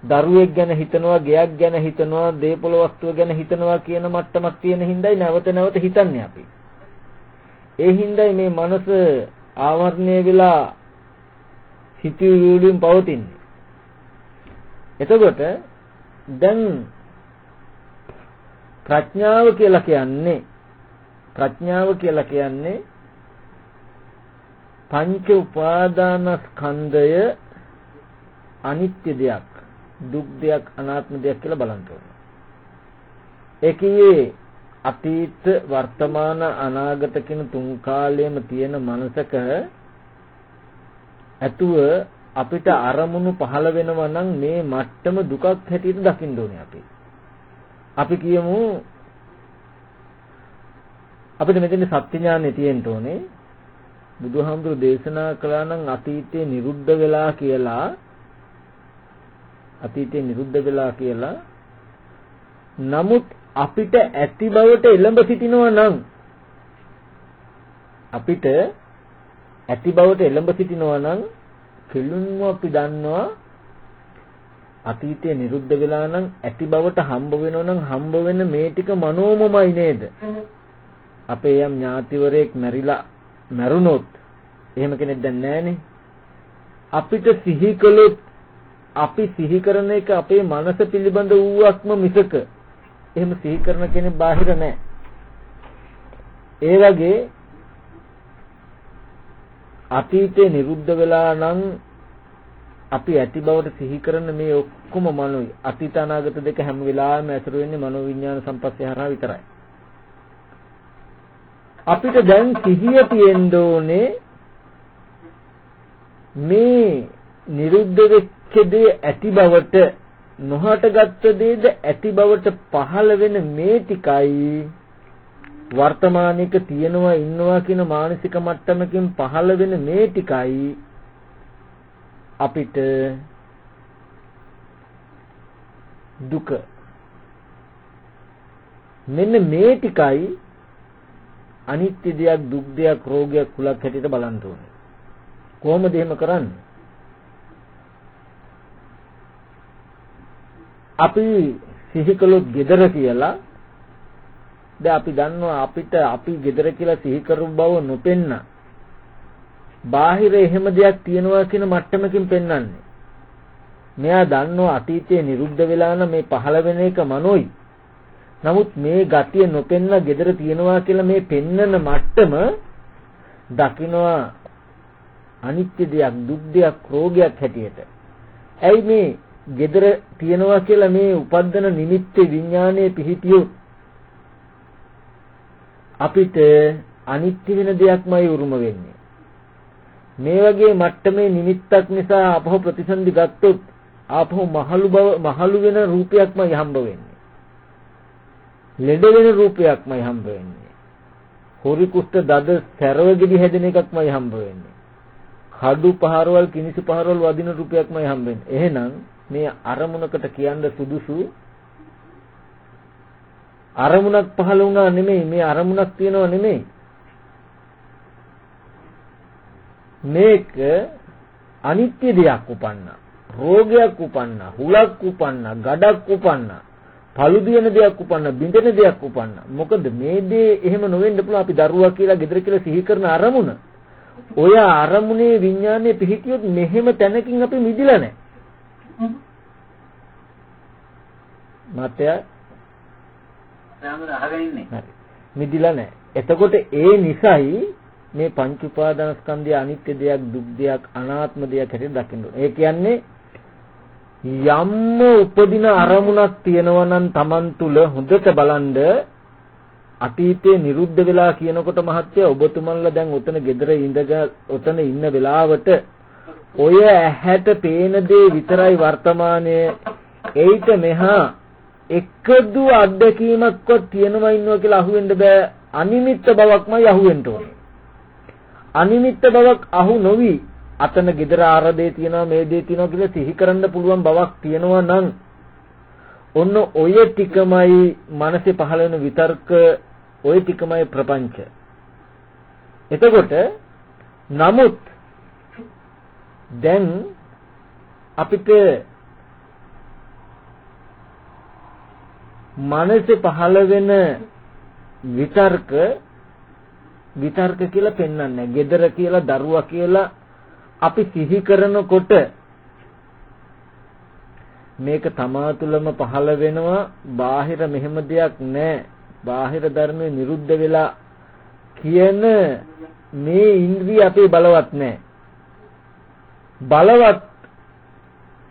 දරුවෙක් ගැන හිතනවා, ගෙයක් ගැන හිතනවා, දේපොළ වස්තුව ගැන හිතනවා කියන මට්ටමක් තියෙන හින්දායි නැවත නැවත හිතන්නේ අපි. ඒ හින්දායි මේ මනස ආවරණය වෙලා හිතවිලි වලින් පවතින්නේ. එතකොට දැන් ප්‍රඥාව කියලා කියන්නේ ප්‍රඥාව කියලා කියන්නේ පංච උපාදානස්කන්ධය අනිත්‍ය දෙයක් දුක් දෙයක් අනාත්ම දෙයක් කියලා බලන්න ඕනේ. ඒකේ අතීත වර්තමාන අනාගත කියන තුන් කාලයේම තියෙන මනසක ඇතුව අපිට අරමුණු පහළ වෙනවා නම් මේ මට්ටම දුකක් හැටියට දකින්න ඕනේ අපි. අපි කියමු අපිට මෙතන සත්‍ය ඥානෙ තියෙන්න ඕනේ. බුදුහාමුදුරු දේශනා කළා නම් අතීතේ නිරුද්ධ වෙලා කියලා අතීතේ නිරුද්ධ වෙලා කියලා නමුත් අපිට ඇති බවට එළඹ සිටිනවා නම් අපිට ඇති බවට එළඹ සිටිනවා නම් කෙලුන්ව අපි දන්නවා අතීතයේ නිරුද්ධ වෙලා නම් ඇති බවට හම්බ වෙනවා නම් හම්බ වෙන මේ ටික මනෝමමයි නේද? අපේ යම් ඥාතිවරයෙක් මැරිලා මැරුණොත් එහෙම කෙනෙක් දැන් නැහනේ. අපිට සිහි කළොත් අපි සිහි කරන එක අපේ මනස පිළිබඳ වූවක්ම මිසක එහෙම සිහි කරන කෙනෙක් බාහිර නැහැ. ඒ වගේ අතීතේ නිරුද්ධ වෙලා නම් අපි ඇති බවට සිහි කරන මේ ඔක්කොම මනෝයි අතීත අනාගත දෙක හැම වෙලාවෙම ඇසුරු වෙන්නේ මනෝ විඥාන සම්පස්සේ හරහා විතරයි. අපිට දැන් සිහිය තියෙන්න ඕනේ මේ නිරුද්ධ වෙච්ච දේ ඇති බවට නොහටගත් දේද ඇති බවට පහළ වෙන මේ ටිකයි වර්තමානික තියෙනවා ඉන්නවා කියන මානසික මට්ටමකින් පහළ වෙන මේ ටිකයි අපිට දුක. මෙන්න මේ ටිකයි අනිත්‍ය දෙයක් දුක් දෙයක් රෝගයක් කුලක් හැටියට බලන්න ඕනේ. කොහොමද එහෙම කරන්නේ? අපි සිහි කළොත් gedara කියලා. දැන් අපි දන්නවා අපිට අපි gedara කියලා සිහි කරු බව නොපෙන්න. බාහිර එහෙම දෙයක් තියෙනවා කියන මට්ටමකින් පෙන්වන්නේ. මෙයා දන්නවා අතීතයේ නිරුද්ධ වෙලා නම් මේ පහළ වෙන එක මනෝයි. නමුත් මේ ගතිය නොපෙන්න gedara තියෙනවා කියලා මේ පෙන්නන මට්ටම දකින්නවා අනිත්‍ය දෙයක් දුක් දෙයක් රෝගයක් හැටියට. ඇයි මේ gedara තියනවා කියලා මේ උපද්දන නිමිත්තේ විඥානයේ පිහිටියොත් අපිට අනිත්‍ය වෙන දෙයක්මයි උරුම වෙන්නේ. මේ වගේ මට්ටමේ නිමිත්තක් නිසා අපහු ප්‍රතිසන්දි ගත්තොත් ආපහු මහලු බව මහලු වෙන රූපයක්මයි හම්බ වෙන්නේ. ලෙඩ වෙන රූපයක්මයි හම්බ වෙන්නේ. හොරි කුෂ්ඨ දද සැරවගෙඩි හැදෙන එකක්මයි හම්බ වෙන්නේ. කඩු පහරවල් කිනිසි පහරවල් වදින රූපයක්මයි හම්බ වෙන්නේ. එහෙනම් මේ අරමුණකට කියන්න සුදුසු අරමුණක් පහළ වුණා නෙමෙයි මේ අරමුණක් තියෙනව නෙමෙයි. මේක අනිත්‍ය දෙයක් උපන්නා රෝගයක් උපන්නා හුලක් උපන්නා ගඩක් උපන්නා පළු දින දෙයක් උපන්නා බින්දෙන දෙයක් උපන්නා. මොකද මේ දේ එහෙම නොවෙන්න පුළුවන් අපි දරුවා කියලා ගෙදර කියලා සිහි කරන අරමුණ. ඔය අරමුණේ විඥානයේ පිහිටියොත් මෙහෙම තැනකින් අපි මිදිලා නැහැ. හරි. මිදිලා නැහැ. එතකොට ඒ නිසයි මේ පංච උපාදානස්කන්ධය අනිත්‍ය දෙයක්, දුක් දෙයක්, අනාත්ම දෙයක් හැටියට දකින්න ඕනේ. ඒ කියන්නේ යම්ම උපදින අරමුණක් තියෙනවා නම් Taman තුල හොඳට බලන්ද අතීතේ නිරුද්ධ වෙලා කියනකොට මහත්තයා ඔබතුමන්ලා දැන් උතන gedara ඉඳග උතන ඉන්න වෙලාවට ඔය ඇහැට පේන දේ විතරයි වර්තමානයේ. ඒිට මෙහා එකදු අත්දැකීමක්වත් තියෙනවා ඉන්නවා කියලා අහුවෙන්න බෑ. අනිමිත්ත බවක්මයි අහුවෙන්න ඕනේ. අනිමිත්ත බවක් අහු නොවි අතන gedara ආරදේ තියෙනවා මේ දේ තියෙනවා කියලා සිහි කරන්න පුළුවන් බවක් තියෙනවා නම් ඔන්න ඔය ටිකමයි මනසේ පහළ වෙන විතර්ක ඔය ටිකමයි ප්‍රපංච. එතකොට නමුත් දැන් අපිට මනසේ පහළ වෙන විතර්ක විතර්ක කියලා පෙන්වන්නේ gedara කියලා දරුවා කියලා අපි සිහි කරනකොට මේක තමා තුළම පහළ වෙනවා. බාහිර මෙහෙම දෙයක් නැහැ. බාහිර ධර්මයේ නිරුද්ධ වෙලා කියන මේ ඉන්ද්‍රිය අපේ බලවත් නැහැ. බලවත්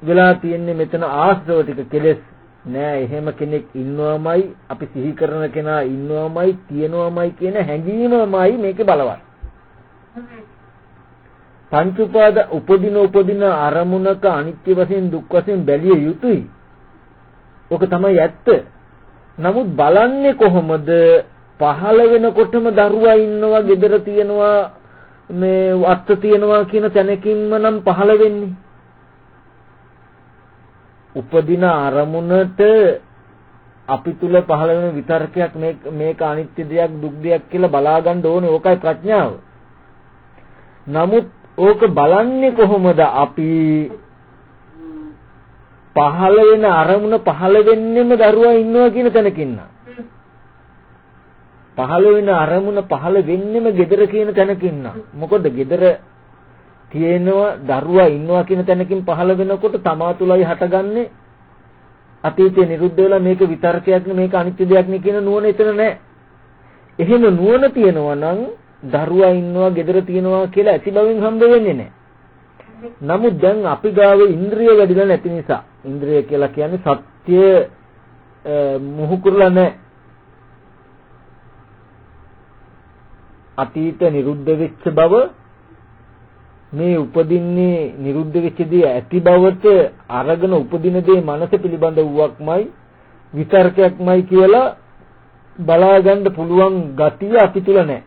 වෙලා තියෙන්නේ මෙතන ආශ්‍රව ටික කෙලෙස් නෑ එහෙම කෙනෙක් ඉන්නවමයි අපි සිහි කරන කෙනා ඉන්නවමයි තියෙනවමයි කියන හැඟීමමයි මේකේ බලවත්. පංච උපාද උපදින උපදින අරමුණක අනිත්‍ය වශයෙන් දුක් වශයෙන් බැලිය යුතුයි. ඔක තමයි ඇත්ත. නමුත් බලන්නේ කොහොමද? පහළ වෙනකොටම දරුවා ඉන්නවා, gedara තියනවා, මේ අත්ත තියනවා කියන තැනකින්ම නම් පහළ වෙන්නේ. උපදින අරමුණට අපි තුල පහළ වෙන විතර්කයක් මේක මේක අනිත්‍ය දෙයක් දුක් දෙයක් කියලා බලා ගන්න ඕනේ ඕකයි ප්‍රඥාව. නමුත් ඕක බලන්නේ කොහොමද අපි පහළ වෙන අරමුණ පහළ වෙන්නෙම දරුවා ඉන්නවා කියන තැනකින් පහළ වෙන අරමුණ පහළ වෙන්නෙම gedara කියන තැනකින් මොකද gedara තියෙනවා දරුවා ඉන්නවා කියන තැනකින් පහළ වෙනකොට තමා තුලයි හටගන්නේ අතීතේ නිරුද්ධ වෙලා මේක විතර්කයක් නේ මේක අනිත්‍ය දෙයක් නේ කියන නුවණ එතන නැහැ. එහෙම නුවණ තියෙනවා නම් දරුවා ඉන්නවා, gedara තියෙනවා කියලා ඇති බවින් හම්බ වෙන්නේ නැහැ. නමුත් දැන් අපි ගාවේ ඉන්ද්‍රිය වැඩිලා නැති නිසා ඉන්ද්‍රිය කියලා කියන්නේ සත්‍ය මුහු කරලා නැහැ. අතීත නිරුද්ධ වෙච්ච බව මේ උපදින්නේ නිරුද්ධ වෙච්ච දේ ඇති බවට අරගෙන උපදින දේ මනස පිළිබඳ වූවක්මයි විතර්කයක්මයි කියලා බලා ගන්න පුළුවන් ගතිය අපි තුල නැහැ.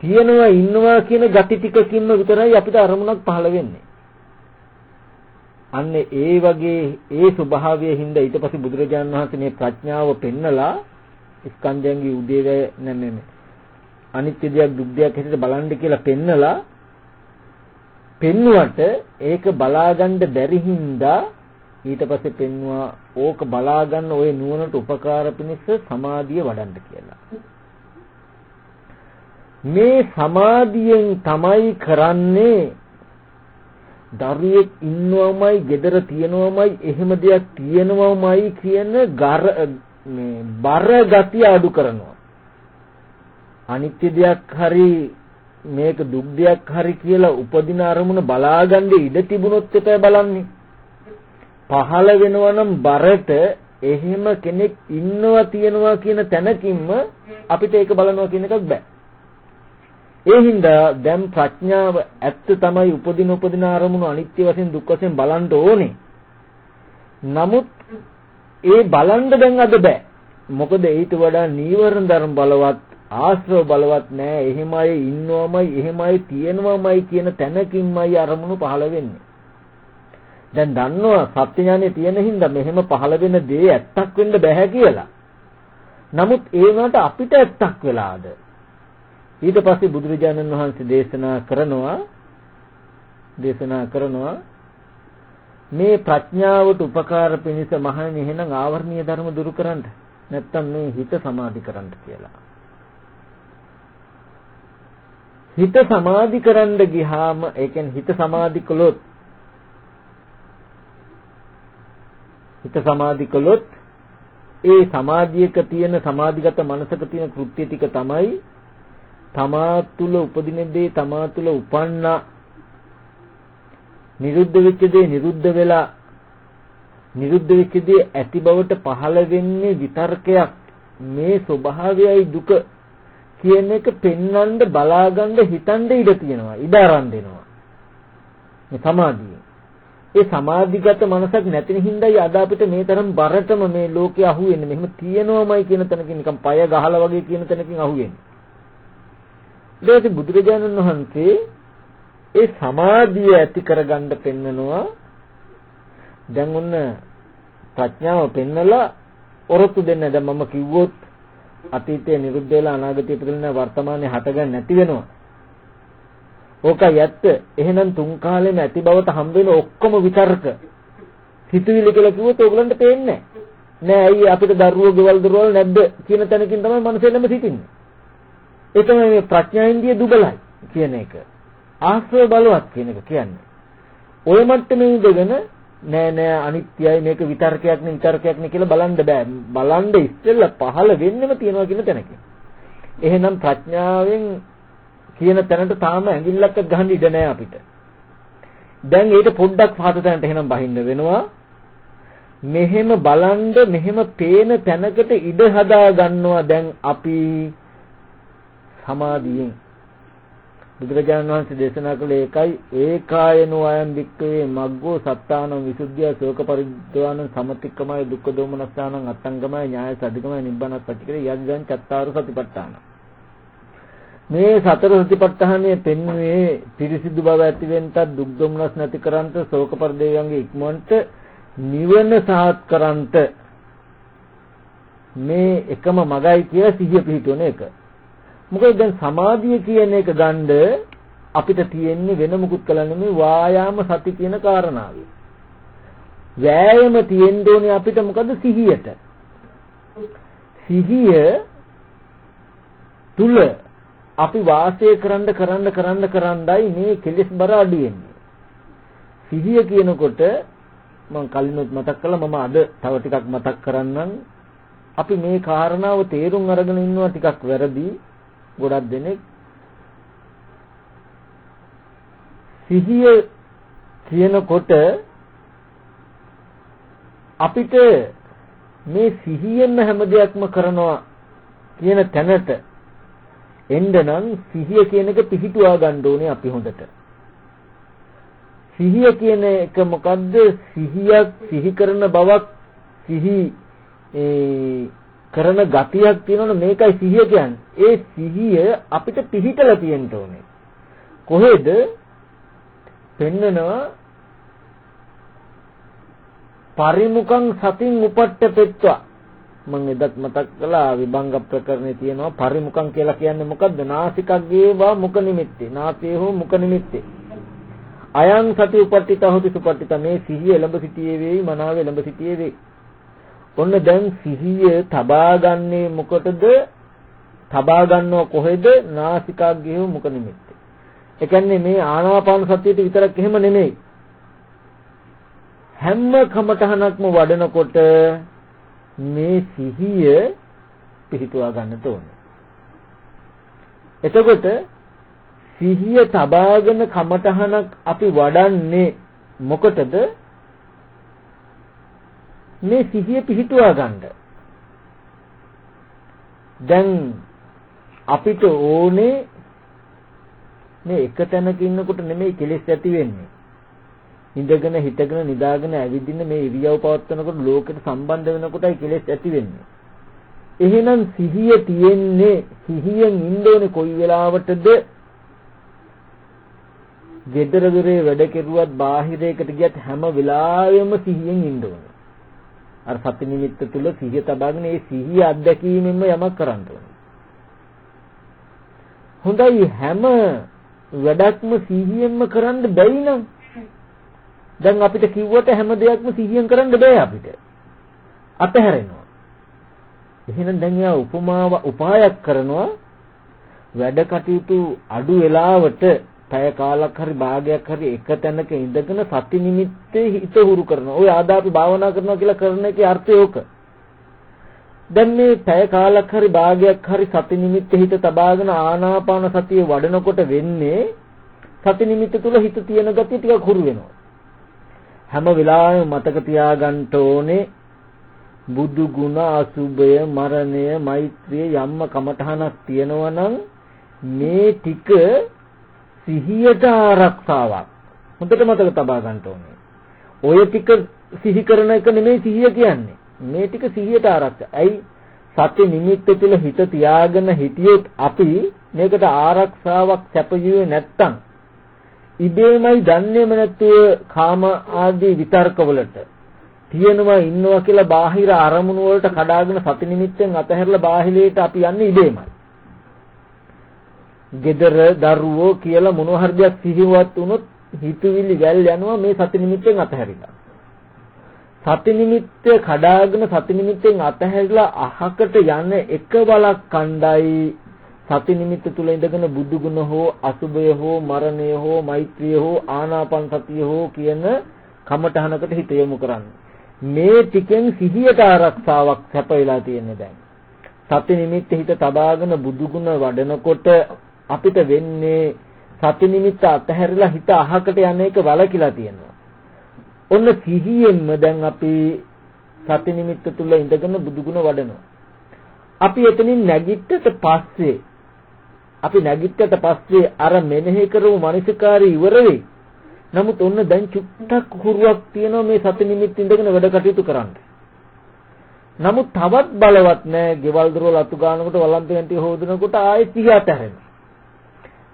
තියෙනවා ඉන්නවා කියන ගති ටිකකින්ම විතරයි අපිට අරමුණක් පහළ වෙන්නේ. අන්න ඒ වගේ ඒ ස්වභාවයේ හින්දා ඊට පස්සේ බුදුරජාණන් වහන්සේ මේ ප්‍රඥාව පෙන්නලා ස්කන්ධයන්ගේ උදේවැය නැමෙන්නේ අනිත්‍ය දෙයක් දුක් දෙයක් හැටියට බලන්න කියලා පෙන්නලා පෙන්නුවට ඒක බලාගන්න බැරි හින්දා ඊට පස්සේ පෙන්නවා ඕක බලාගන්න ওই නුවණට උපකාර පිණිස සමාධිය වඩන්න කියලා. මේ සමාධියෙන් තමයි කරන්නේ දරුවෙක් ඉන්නවමයි, gedara තියනවමයි, එහෙම දෙයක් තියනවමයි කියන මේ බර ගතිය අඩු කරනවා. අනිත්‍ය දෙයක් හරි මේක දුක් දෙයක් හරි කියලා උපදින අරමුණ බලාගන්න ඉඩ තිබුණොත් එපා බලන්නේ. පහළ වෙනවා නම් බරට එහෙම කෙනෙක් ඉන්නවා තියනවා කියන තැනකින්ම අපිට ඒක බලනවා කියන එකක් බෑ. ඒ හින්දා දැන් ප්‍රඥාව ඇත්ත තමයි උපදින උපදින අරමුණු අනිත්‍ය වශයෙන් දුක් වශයෙන් බලන්න ඕනේ. නමුත් ඒ බලන්න දැන් අද බෑ. මොකද ඊට වඩා නීවරණ ධර්ම බලවත් ආශ්‍රව බලවත් නෑ. එහෙමයි ඉන්නවමයි එහෙමයි තියෙනවමයි කියන තැනකින්මයි අරමුණු පහළ වෙන්නේ. දැන් දන්නවා සත්‍ය ඥානෙ තියෙන හින්දා මෙහෙම පහළ වෙන දේ ඇත්තක් වෙන්න බෑ කියලා. නමුත් ඒ වුණාට අපිට ඇත්තක් වෙලාද? ඊට පස්සේ බුදුරජාණන් වහන්සේ දේශනා කරනවා දේශනා කරනවා මේ ප්‍රඥාවට උපකාර පිණිස මහණෙනි එහෙනම් ආවර්ණීය ධර්ම දුරු කරන්න නැත්තම් මේ හිත සමාධි කරන්න කියලා. හිත සමාධි කරන්න ගියාම ඒ කියන්නේ හිත සමාධි කළොත් හිත සමාධි කළොත් ඒ සමාධියක තියෙන සමාධිගත මනසක තියෙන කෘත්‍ය ටික තමයි තමා තුල උපදින දේ තමා තුල උපන්නා නිරුද්ධ වෙච්ච දේ නිරුද්ධ වෙලා නිරුද්ධ වෙච්ච දේ ඇති බවට පහළ වෙන්නේ විතර්කයක්. මේ ස්වභාවයයි දුක කියන එක පෙන්වන්න බලාගන්න හිතන්න ඉඩ තියෙනවා ඉඩ ආරම්භ දෙනවා. මේ සමාධිය ඒ සමාධිගත මනසක් නැති හින්දායි අද අපිට මේ තරම් බරටම මේ ලෝකේ අහුවෙන්නේ. මෙහෙම තියෙනවමයි කියන තැනකින් නිකන් পায় ගහලා වගේ කියන තැනකින් අහුවෙන්නේ. ඊට බුදුරජාණන් වහන්සේ ඒ සමාධිය ඇති කරගන්න පෙන්නනවා. දැන් ඔන්න ප්‍රඥාව පෙන්නලා ඔරොත්තු දෙන්න. දැන් මම කිව්වොත් අතීතයේ නිරුද්ධ වෙලා අනාගතයේ ඉපදෙන වර්තමානයේ හටගන්න නැති වෙනවා. ඕකයි ඇත්ත. එහෙනම් තුන් කාලෙම ඇති බවට හම්බ වෙන ඔක්කොම විතර්ක. හිතවිලි කියලා කිව්වොත් ඕගලන්ට පේන්නේ නෑ ඇයි අපිට දරුවෝ ගෙවල් දරුවල් නැද්ද කියන තැනකින් තමයි මනසෙල්ලම සිටින්නේ. ඒ තමයි මේ ප්‍රඥා ඉන්දිය දුබලයි කියන එක. ආශ්‍රය බලවත් කියන එක කියන්නේ. ඔය මට්ටමේ ඉඳගෙන නෑ නෑ අනිත්‍යයි මේක විතර්කයක් නේ විතර්කයක් නේ කියලා බලන්න බෑ. බලන්න ඉස්සෙල්ලා පහළ වෙන්නෙම තියනවා කියන තැනක. එහෙනම් ප්‍රඥාවෙන් කියන තැනට තාම ඇඟිල්ලක් ගහන්න ඉඩ නෑ අපිට. දැන් ඒක පොඩ්ඩක් පහත තැනට එහෙනම් බහින්න වෙනවා. මෙහෙම බලන්ද මෙහෙම පේන තැනකට ඉඩ හදා ගන්නවා දැන් අපි සමාධියෙන් බුදුරජාණන් වහන්සේ දේශනා කළේ ඒකයි. ඒකායනෝ අයං වික්කවේ මග්ගෝ සත්තානං විසුද්ධිය ශෝක පරිද්වාන සමතික්කමයි දුක්ඛ දෝමනස්ථානං අත්තංගමයි ඥාය සදිකමයි නිබ්බානත් පටිකේ යද්දන් චත්තාරු සතිපට්ඨාන. මේ සතර සතිපට්ඨානයේ පෙන්වේ පිරිසිදු බව ඇතිවෙන්නත් දුක් දෝමනස් නැති කරන්ට ශෝක පරිදේයන්ගේ ඉක්මනට නිවන සාත් කරන්ට. මේ එකම මගයි කියලා සිහිය පිහිටුවන එක. මොකද දැන් සමාධිය කියන එක ගන්න අපිට තියෙන්නේ වෙන මුකුත් කළා නෙමෙයි වායාම සති කියන කාරණාව. වෑයම තියෙන්න ඕනේ අපිට මොකද සිහියට. සිහිය තුල අපි වාසය කරන්න කරන්න කරන්න කරන්නයි මේ කෙලෙස් බර අඩු වෙන්නේ. සිහිය කියනකොට මම කලිනුත් මතක් කළා මම අද තව ටිකක් මතක් කරන්නම්. අපි මේ කාරණාව තේරුම් අරගෙන ඉන්නවා ටිකක් වැරදි. ගොඩක් දෙනෙක් සිහිය කියනකොට අපිට මේ සිහියෙන්ම හැම දෙයක්ම කරනවා කියන තැනට එන්න නම් සිහිය කියන එක පිහිටුවා ගන්න ඕනේ අපි හොඳට. සිහිය කියන එක මොකද්ද? සිහියක් සිහි කරන බවක් සිහි කරන ගතියක් තියෙනවනේ මේකයි සිහිය කියන්නේ. ඒ සිහිය අපිට පිහිටලා තියෙන්න ඕනේ. කොහෙද? පෙන්නනවා පරිමුඛං සතින් උපට්ඨපෙත්වා මම එදත් මතක් කළා විභංග ප්‍රකරණේ තියෙනවා පරිමුඛං කියලා කියන්නේ මොකද්ද නාසිකග්ගේවා මුඛ නිමිත්තේ නාසයේ හෝ මුඛ නිමිත්තේ අයං සති උපට්ඨිත හොති සුපට්ඨිත මේ සිහිය එළඹ සිටියේ වේයි මනාව එළඹ සිටියේ වේයි ඔන්න දැන් සිහිය තබා ගන්නේ මොකටද? තබා ගන්නව කොහෙද? නාසිකාග්‍රේ මුඛ නිමිත්තේ. ඒ කියන්නේ මේ ආනාපාන සතියට විතරක් එහෙම නෙමෙයි. හැම කමඨහනක්ම වඩනකොට මේ සිහිය පිහිටුවා ගන්න ඕනේ. එතකොට සිහිය තබාගෙන කමඨහනක් අපි වඩන්නේ මොකටද? මේ සිහිය පිහිටුවා ගන්න. දැන් අපිට ඕනේ මේ එක තැනක ඉන්නකොට නෙමෙයි කෙලෙස් ඇති වෙන්නේ. ඉඳගෙන හිටගෙන නිදාගෙන ඇවිදින්න මේ ඉරියව් පවත්වනකොට ලෝකෙට සම්බන්ධ වෙනකොටයි කෙලෙස් ඇති වෙන්නේ. එහෙනම් සිහිය තියෙන්නේ සිහියෙන් ඉන්න ඕනේ කොයි වෙලාවටද gedara dore වැඩ කෙරුවත් බාහිරයකට ගියත් හැම වෙලාවෙම සිහියෙන් ඉන්න ඕනේ. අර සති නිමිත්ත තුල සිහිය තබාගෙන ඒ සිහිය අත්දැකීමෙන්ම යමක් කරන්න ඕනේ. හොඳයි හැම වැඩක්ම සිහියෙන්ම කරන්න බැරි නම් දැන් අපිට කිව්වට හැම දෙයක්ම සිහියෙන් කරන්න බෑ අපිට. අතහැරෙනවා. එහෙනම් දැන් යා උපමාව උපායක් කරනවා වැඩ කටයුතු අඩු වෙලාවට පැය කාලක් හරි භාගයක් හරි එක තැනක ඉඳගෙන සති නිමිත්තේ හිත හුරු කරනවා. ඔය ආදාපි භාවනා කරනවා කියලා කරන එකේ අර්ථය ඕක. දැන් මේ පැය කාලක් හරි භාගයක් හරි සති නිමිත්තේ හිත තබාගෙන ආනාපාන සතිය වඩනකොට වෙන්නේ සති නිමිත්ත තුල හිත තියෙන ගතිය ටිකක් හුරු වෙනවා. හැම වෙලාවෙම මතක තියාගන්න ඕනේ බුදු ගුණ අසුභය මරණය මෛත්‍රිය යම්ම කමඨහනක් තියෙනවා නම් මේ ටික සිහියට ආරක්ෂාවක්. හොඳට මතක තබා ගන්න ඕනේ. ඔය ටික සිහි කරන එක නෙමෙයි සිහිය කියන්නේ. මේ ටික සිහියට ආරක්ෂා. ඇයි? සත්‍ය නිමිත්ත තුළ හිත තියාගෙන හිටියොත් අපි මේකට ආරක්ෂාවක් සැපයුවේ නැත්තම් ඉබේමයි දන්නේම නැතුව කාම ආදී විතර්කවලට තියෙනවා ඉන්නවා කියලා බාහිර අරමුණු වලට කඩාගෙන සති නිමිත්තෙන් අතහැරලා බාහිරයට අපි යන්නේ ඉබේමයි. Gedara දරුවෝ කියලා මොන හරි දෙයක් සිහිවත් වුණොත් හිතවිලි වැල් යනවා මේ සති නිමිත්තෙන් අතහැරිලා. සති නිමිත්ත කඩාගෙන සති නිමිත්තෙන් අතහැරලා අහකට යන එක බලක් කණ්ඩායි සති නිමිත්ත තුල ඉඳගෙන බුදු ගුණ හෝ අසුභය හෝ මරණය හෝ මෛත්‍රිය හෝ ආනාපාන සතිය හෝ කියන කමඨහනකට හිත යොමු කරන්න. මේ ටිකෙන් සිහියට ආරක්ෂාවක් සැප වෙලා තියෙන්නේ දැන්. සති නිමිත්ත හිත තබාගෙන බුදු ගුණ වඩනකොට අපිට වෙන්නේ සති නිමිත්ත අතහැරලා හිත අහකට යන එක වලකිලා තියෙනවා. ඔන්න සිහියෙන්ම දැන් අපි සති නිමිත්ත තුල ඉඳගෙන බුදු ගුණ වඩනවා. අපි එතනින් නැගිට්ටට පස්සේ අපි නැගිට්ටට පස්සේ අර මෙනෙහි කරපු මානසිකාරය ඉවර වෙයි. නමුත් ඔන්න දැන් චුට්ටක් හුරුවක් තියෙනවා මේ සති නිමිත්ත ඉඳගෙන වැඩ කටයුතු කරන්න. නමුත් තවත් බලවත් නෑ ගෙවල් දොරවල් අතු ගන්නකොට වළම්පෙන් ටික හොදනකොට ආයෙත් පියාට හැරෙනවා.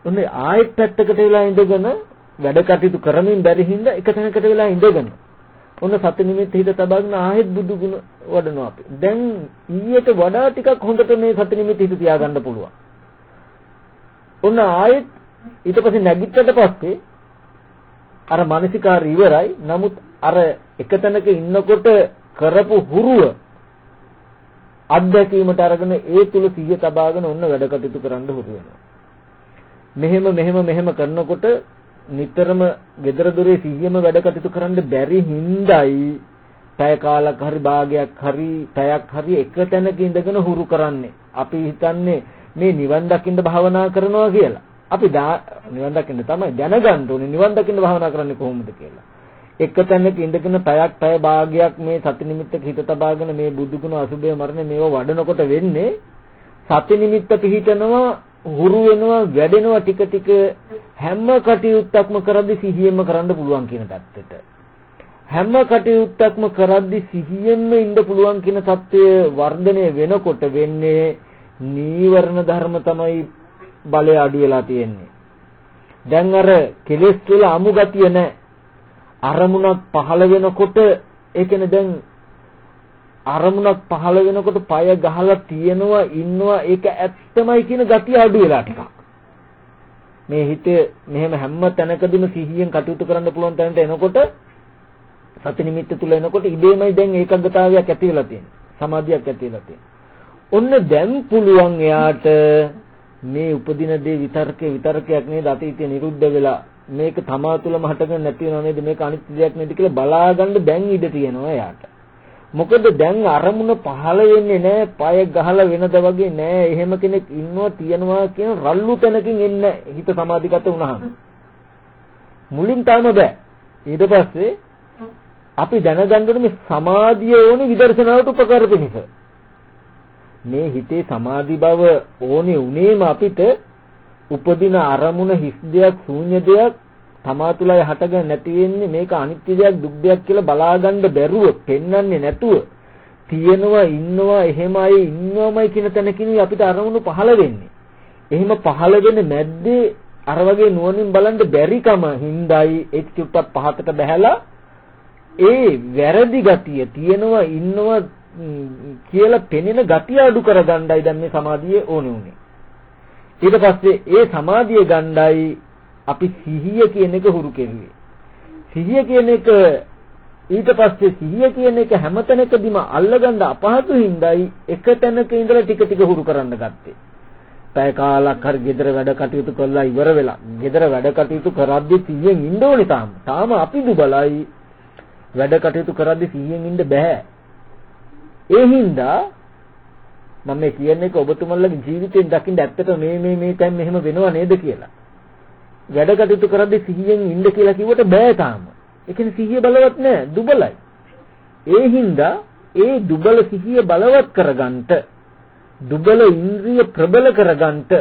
ඔන්නේ ආයෙත් පැත්තකට වෙලා ඉඳගෙන වැඩ කටයුතු කරමින් බැරි හින්දා එක තැනකට වෙලා ඉඳගෙන ඔන්න සති නිමිත්ත හිත තබාගෙන ආයෙත් බුදු ගුණ වඩනවා අපි. දැන් ඊට වඩා ටිකක් හොඳට මේ සති නිමිත්ත හිත තියාගන්න පුළුවන්. ඔන්න ආයෙත් ඊට පස්සේ නැගිට්ටට පස්සේ අර මානසිකාර ඉවරයි. නමුත් අර එක තැනක ඉන්නකොට කරපු හුරුව අත්දැකීමට අරගෙන ඒ තුල සිහිය තබාගෙන ඔන්න වැඩ කටයුතු කරන්න හුරු වෙනවා. මෙහෙම මෙහෙම මෙහෙම කරනකොට නිතරම gedara dore සිහියම වැඩ කටයුතු කරන්න බැරි හිඳයි පැය කාලක් හරි භාගයක් හරි පැයක් හරි එක තැනක ඉඳගෙන හුරු කරන්නේ. අපි හිතන්නේ මේ නිවන් දකින්න භාවනා කරනවා කියලා. අපි නිවන් දකින්න තමයි දැනගන්න ඕනේ නිවන් දකින්න භාවනා කරන්නේ කොහොමද කියලා. එක තැනක ඉඳගෙන පැයක් පැය භාගයක් මේ සති නිමිත්තක හිත තබාගෙන මේ බුදු ගුණ අසුබය මරණ මේව වඩනකොට වෙන්නේ සති නිමිත්ත පිහිටනවා හුරු වෙනවා වැඩෙනවා ටික ටික හැම කටයුත්තක්ම කරද්දි සිහියෙන්ම කරන්න පුළුවන් කියන தත්ත්වෙට හැම කටයුත්තක්ම කරද්දි සිහියෙන්ම ඉන්න පුළුවන් කියන தත්ත්වය වර්ධනය වෙනකොට වෙන්නේ නීවරණ ධර්ම තමයි බලය අඩු වෙලා තියෙන්නේ. දැන් අර කෙලෙස් වල අමු ගතිය නැහැ. අරමුණක් පහළ වෙනකොට ඒ කියන්නේ දැන් අරමුණක් පහළ වෙනකොට পায় ගහලා තියෙනවා ඉන්නවා ඒක ඇත්තමයි කියන ගතිය අඩු වෙලා ටිකක්. මේ හිතේ මෙහෙම හැම තැනකදීම සිහියෙන් කටයුතු කරන්න පුළුවන් තැනට එනකොට සති නිමිත්ත තුල එනකොට ඉබේමයි දැන් ඒකග්ගතාවයක් ඇති වෙලා තියෙන්නේ. සමාධියක් ඇති වෙලා තියෙන්නේ. ඔන්න දැන් පුළුවන් එයාට මේ උපදින දේ විතර්කේ විතර්කයක් නේද අතීතේ නිරුද්ධ වෙලා මේක තමා තුළම හටගෙන නැති වෙනව නේද මේක අනිත්‍ය දෙයක් නේද කියලා බලාගන්න දැන් ඉඩ තියෙනවා එයාට. මොකද දැන් අරමුණ පහළ වෙන්නේ නැහැ, পায় ගහලා වෙනද වගේ නෑ. එහෙම කෙනෙක් ඉන්නවා තියනවා කියන රල්ලු තැනකින් එන්න හිත සමාධිගත වුණාම. මුලින් තාම බෑ. ඊට පස්සේ අපි දැනගන්න ඕනේ මේ සමාධිය ඕනේ විදර්ශනාවට උපකාර වෙනිස. මේ හිතේ සමාධි බව ඕනේ උනේම අපිට උපදින අරමුණ හිස් දෙයක් ශූන්‍ය දෙයක් තමා තුලයි හටගෙන නැති වෙන්නේ මේක අනිත්‍ය දෙයක් දුක් දෙයක් කියලා බලාගන්න බැරුව පෙන්වන්නේ නැතුව තියෙනවා ඉන්නවා එහෙමයි ඉන්නවමයි කියන තැනකින් අපිට අරමුණු පහළ වෙන්නේ. එහෙම පහළ වෙන මැද්දේ අර වගේ නුවණින් බලන්න බැරිකම හිඳයි එක් චුට්ටක් පහතට බහැලා ඒ වැරදි ගතිය තියෙනවා ඉන්නවා කියලා පෙනෙන ගතිය අඩු කරගන්නයි දැන් මේ සමාධිය ඕනේ උනේ. ඊට පස්සේ ඒ සමාධිය ගණ්ඩායි අපි සිහිය කියන එක හුරු කෙරුවේ. සිහිය කියන එක ඊට පස්සේ සිහිය කියන එක හැමතැනකදීම අල්ලගන්න අපහසු හින්දායි එක තැනක ඉඳලා ටික ටික හුරු කරන්න ගත්තේ. පැය කාලක් හරි ගෙදර වැඩ කටයුතු කරලා ඉවර වෙලා ගෙදර වැඩ කටයුතු කරද්දී සිහියෙන් ඉන්න ඕනේ තාම. තාම අපි දුබලයි. වැඩ කටයුතු කරද්දී සිහියෙන් ඉන්න බෑ. ඒ හින්දා මම මේ කියන්නේ ඔබතුමන්ලගේ ජීවිතෙන් දකින්න ඇත්තට මේ මේ මේ තැන් මෙහෙම වෙනව නේද කියලා. වැඩ කටයුතු කරද්දී සිහියෙන් ඉන්න කියලා කිව්වට බෑ තාම. ඒ කියන්නේ සිහිය බලවත් නෑ දුබලයි. ඒ හින්දා ඒ දුබල සිහිය බලවත් කරගන්නට දුබල ඉන්ද්‍රිය ප්‍රබල කරගන්නට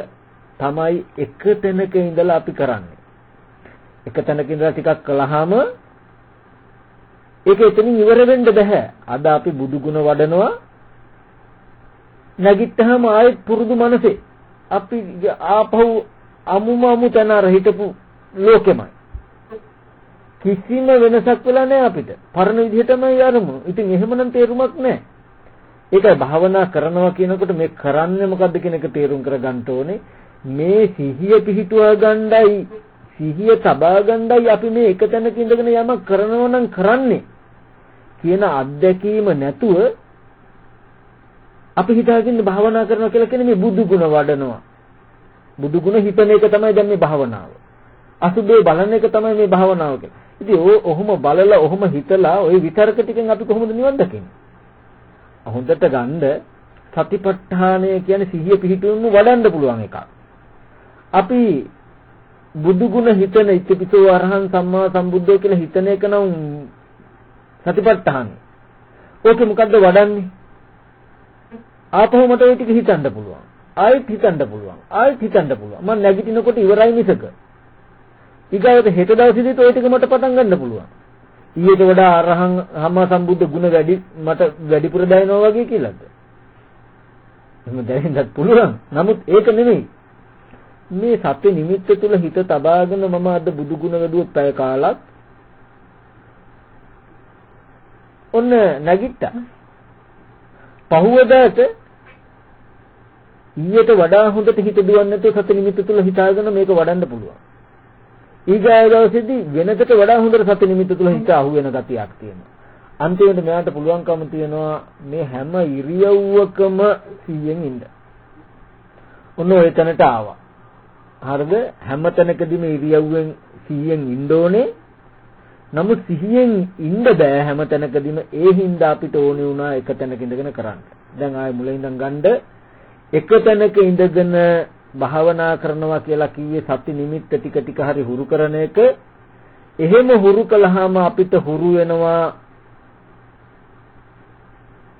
තමයි එක තැනක ඉඳලා අපි කරන්නේ. එක තැනක ඉඳලා ටිකක් කළාම ඒක එතනින් ඉවර වෙන්න බෑ. අද අපි බුදු ගුණ වඩනවා නැගිට්ටාම ආයෙත් පුරුදු මනසේ අපි ආපහු අමුම අමු තැන අර හිටපු ලෝකෙමයි. කිසිම වෙනසක් වෙලා නැහැ අපිට. පරණ විදිහටමයි අරමුණු. ඉතින් එහෙමනම් තේරුමක් නැහැ. ඒකයි භාවනා කරනවා කියනකොට මේ කරන්නේ මොකද්ද කියන එක තේරුම් කරගන්න ඕනේ. මේ සිහිය පිහිටුවා ගණ්ඩයි සිහිය තබා ගණ්ඩයි අපි මේ එක තැනක ඉඳගෙන යමක් කරනවා නම් කරන්නේ කියන අත්දැකීම නැතුව අපි හිතාගෙන භාවනා කරනවා කියලා කියන්නේ මේ බුදු ගුණ වඩනවා. බුදු ගුණ හිතන එක තමයි දැන් මේ භාවනාව. අසුබේ බලන එක තමයි මේ භාවනාව කියන්නේ. ඉතින් ඔහොම බලලා ඔහොම හිතලා ওই විතරක ටිකෙන් අපි කොහොමද නිවන් දකින්නේ? හොඳට ගන්න සතිපට්ඨානය කියන්නේ සිහිය පිහිටුවීම වඩන්න පුළුවන් එකක්. අපි බුදු ගුණ හිතන ඉතිපිසෝ අරහං සම්මා සම්බුද්ධෝ කියලා හිතන එක නම් සතිපට්ඨානයි. ඕකේ මොකද්ද වඩන්නේ? ආපහු මට ওই ටික හිතන්න පුළුවන්. ආයෙත් හිතන්න පුළුවන්. ආයෙත් හිතන්න පුළුවන්. මම නැගිටිනකොට ඉවරයි මිසක. ඊගාවට හෙට දවසේදීත් ওই ටික මට පටන් ගන්න පුළුවන්. ඊට වඩා අරහං සම්මා සම්බුද්ධ ගුණ වැඩි මට වැඩිපුර දැනෙනවා වගේ කියලාද? එහෙම දැනෙන්නත් පුළුවන්. නමුත් ඒක නෙමෙයි. මේ සත්‍ය නිමිත්ත තුල හිත තබාගෙන මම අද බුදු ගුණ වැඩුවොත් පැය කාලක් ඔන්න නැගිට්ටා. පහුවදාට ඊට වඩා හොඳට හිත දුවන්නේ නැතුව සති නිමිත්ත තුල හිතාගෙන මේක වඩන්න පුළුවන්. ඊගාය දවසේදී වෙනකට වඩා හොඳට සති නිමිත්ත තුල හිත අහු වෙන ගතියක් තියෙනවා. අන්තිමට මෙයාට පුළුවන්කම තියෙනවා මේ හැම ඉරියව්වකම 100න් ඉන්න. ඔන්න ඔය තැනට ආවා. හරිද? හැම තැනකදීම ඉරියව්වෙන් 100න් ඉන්න ඕනේ. නමුත් සිහියෙන් ඉන්න බෑ හැම තැනකදීම ඒ හින්දා අපිට ඕනේ වුණා එක තැනක ඉඳගෙන කරන්න. දැන් ආයේ මුලින් ඉඳන් ගන්න එක තැනක ඉඳගෙන භාවනා කරනවා කියලා කිව්වේ සති නිමිත්ත ටික ටික හරි හුරු කරන එක. එහෙම හුරු කළාම අපිට හුරු වෙනවා.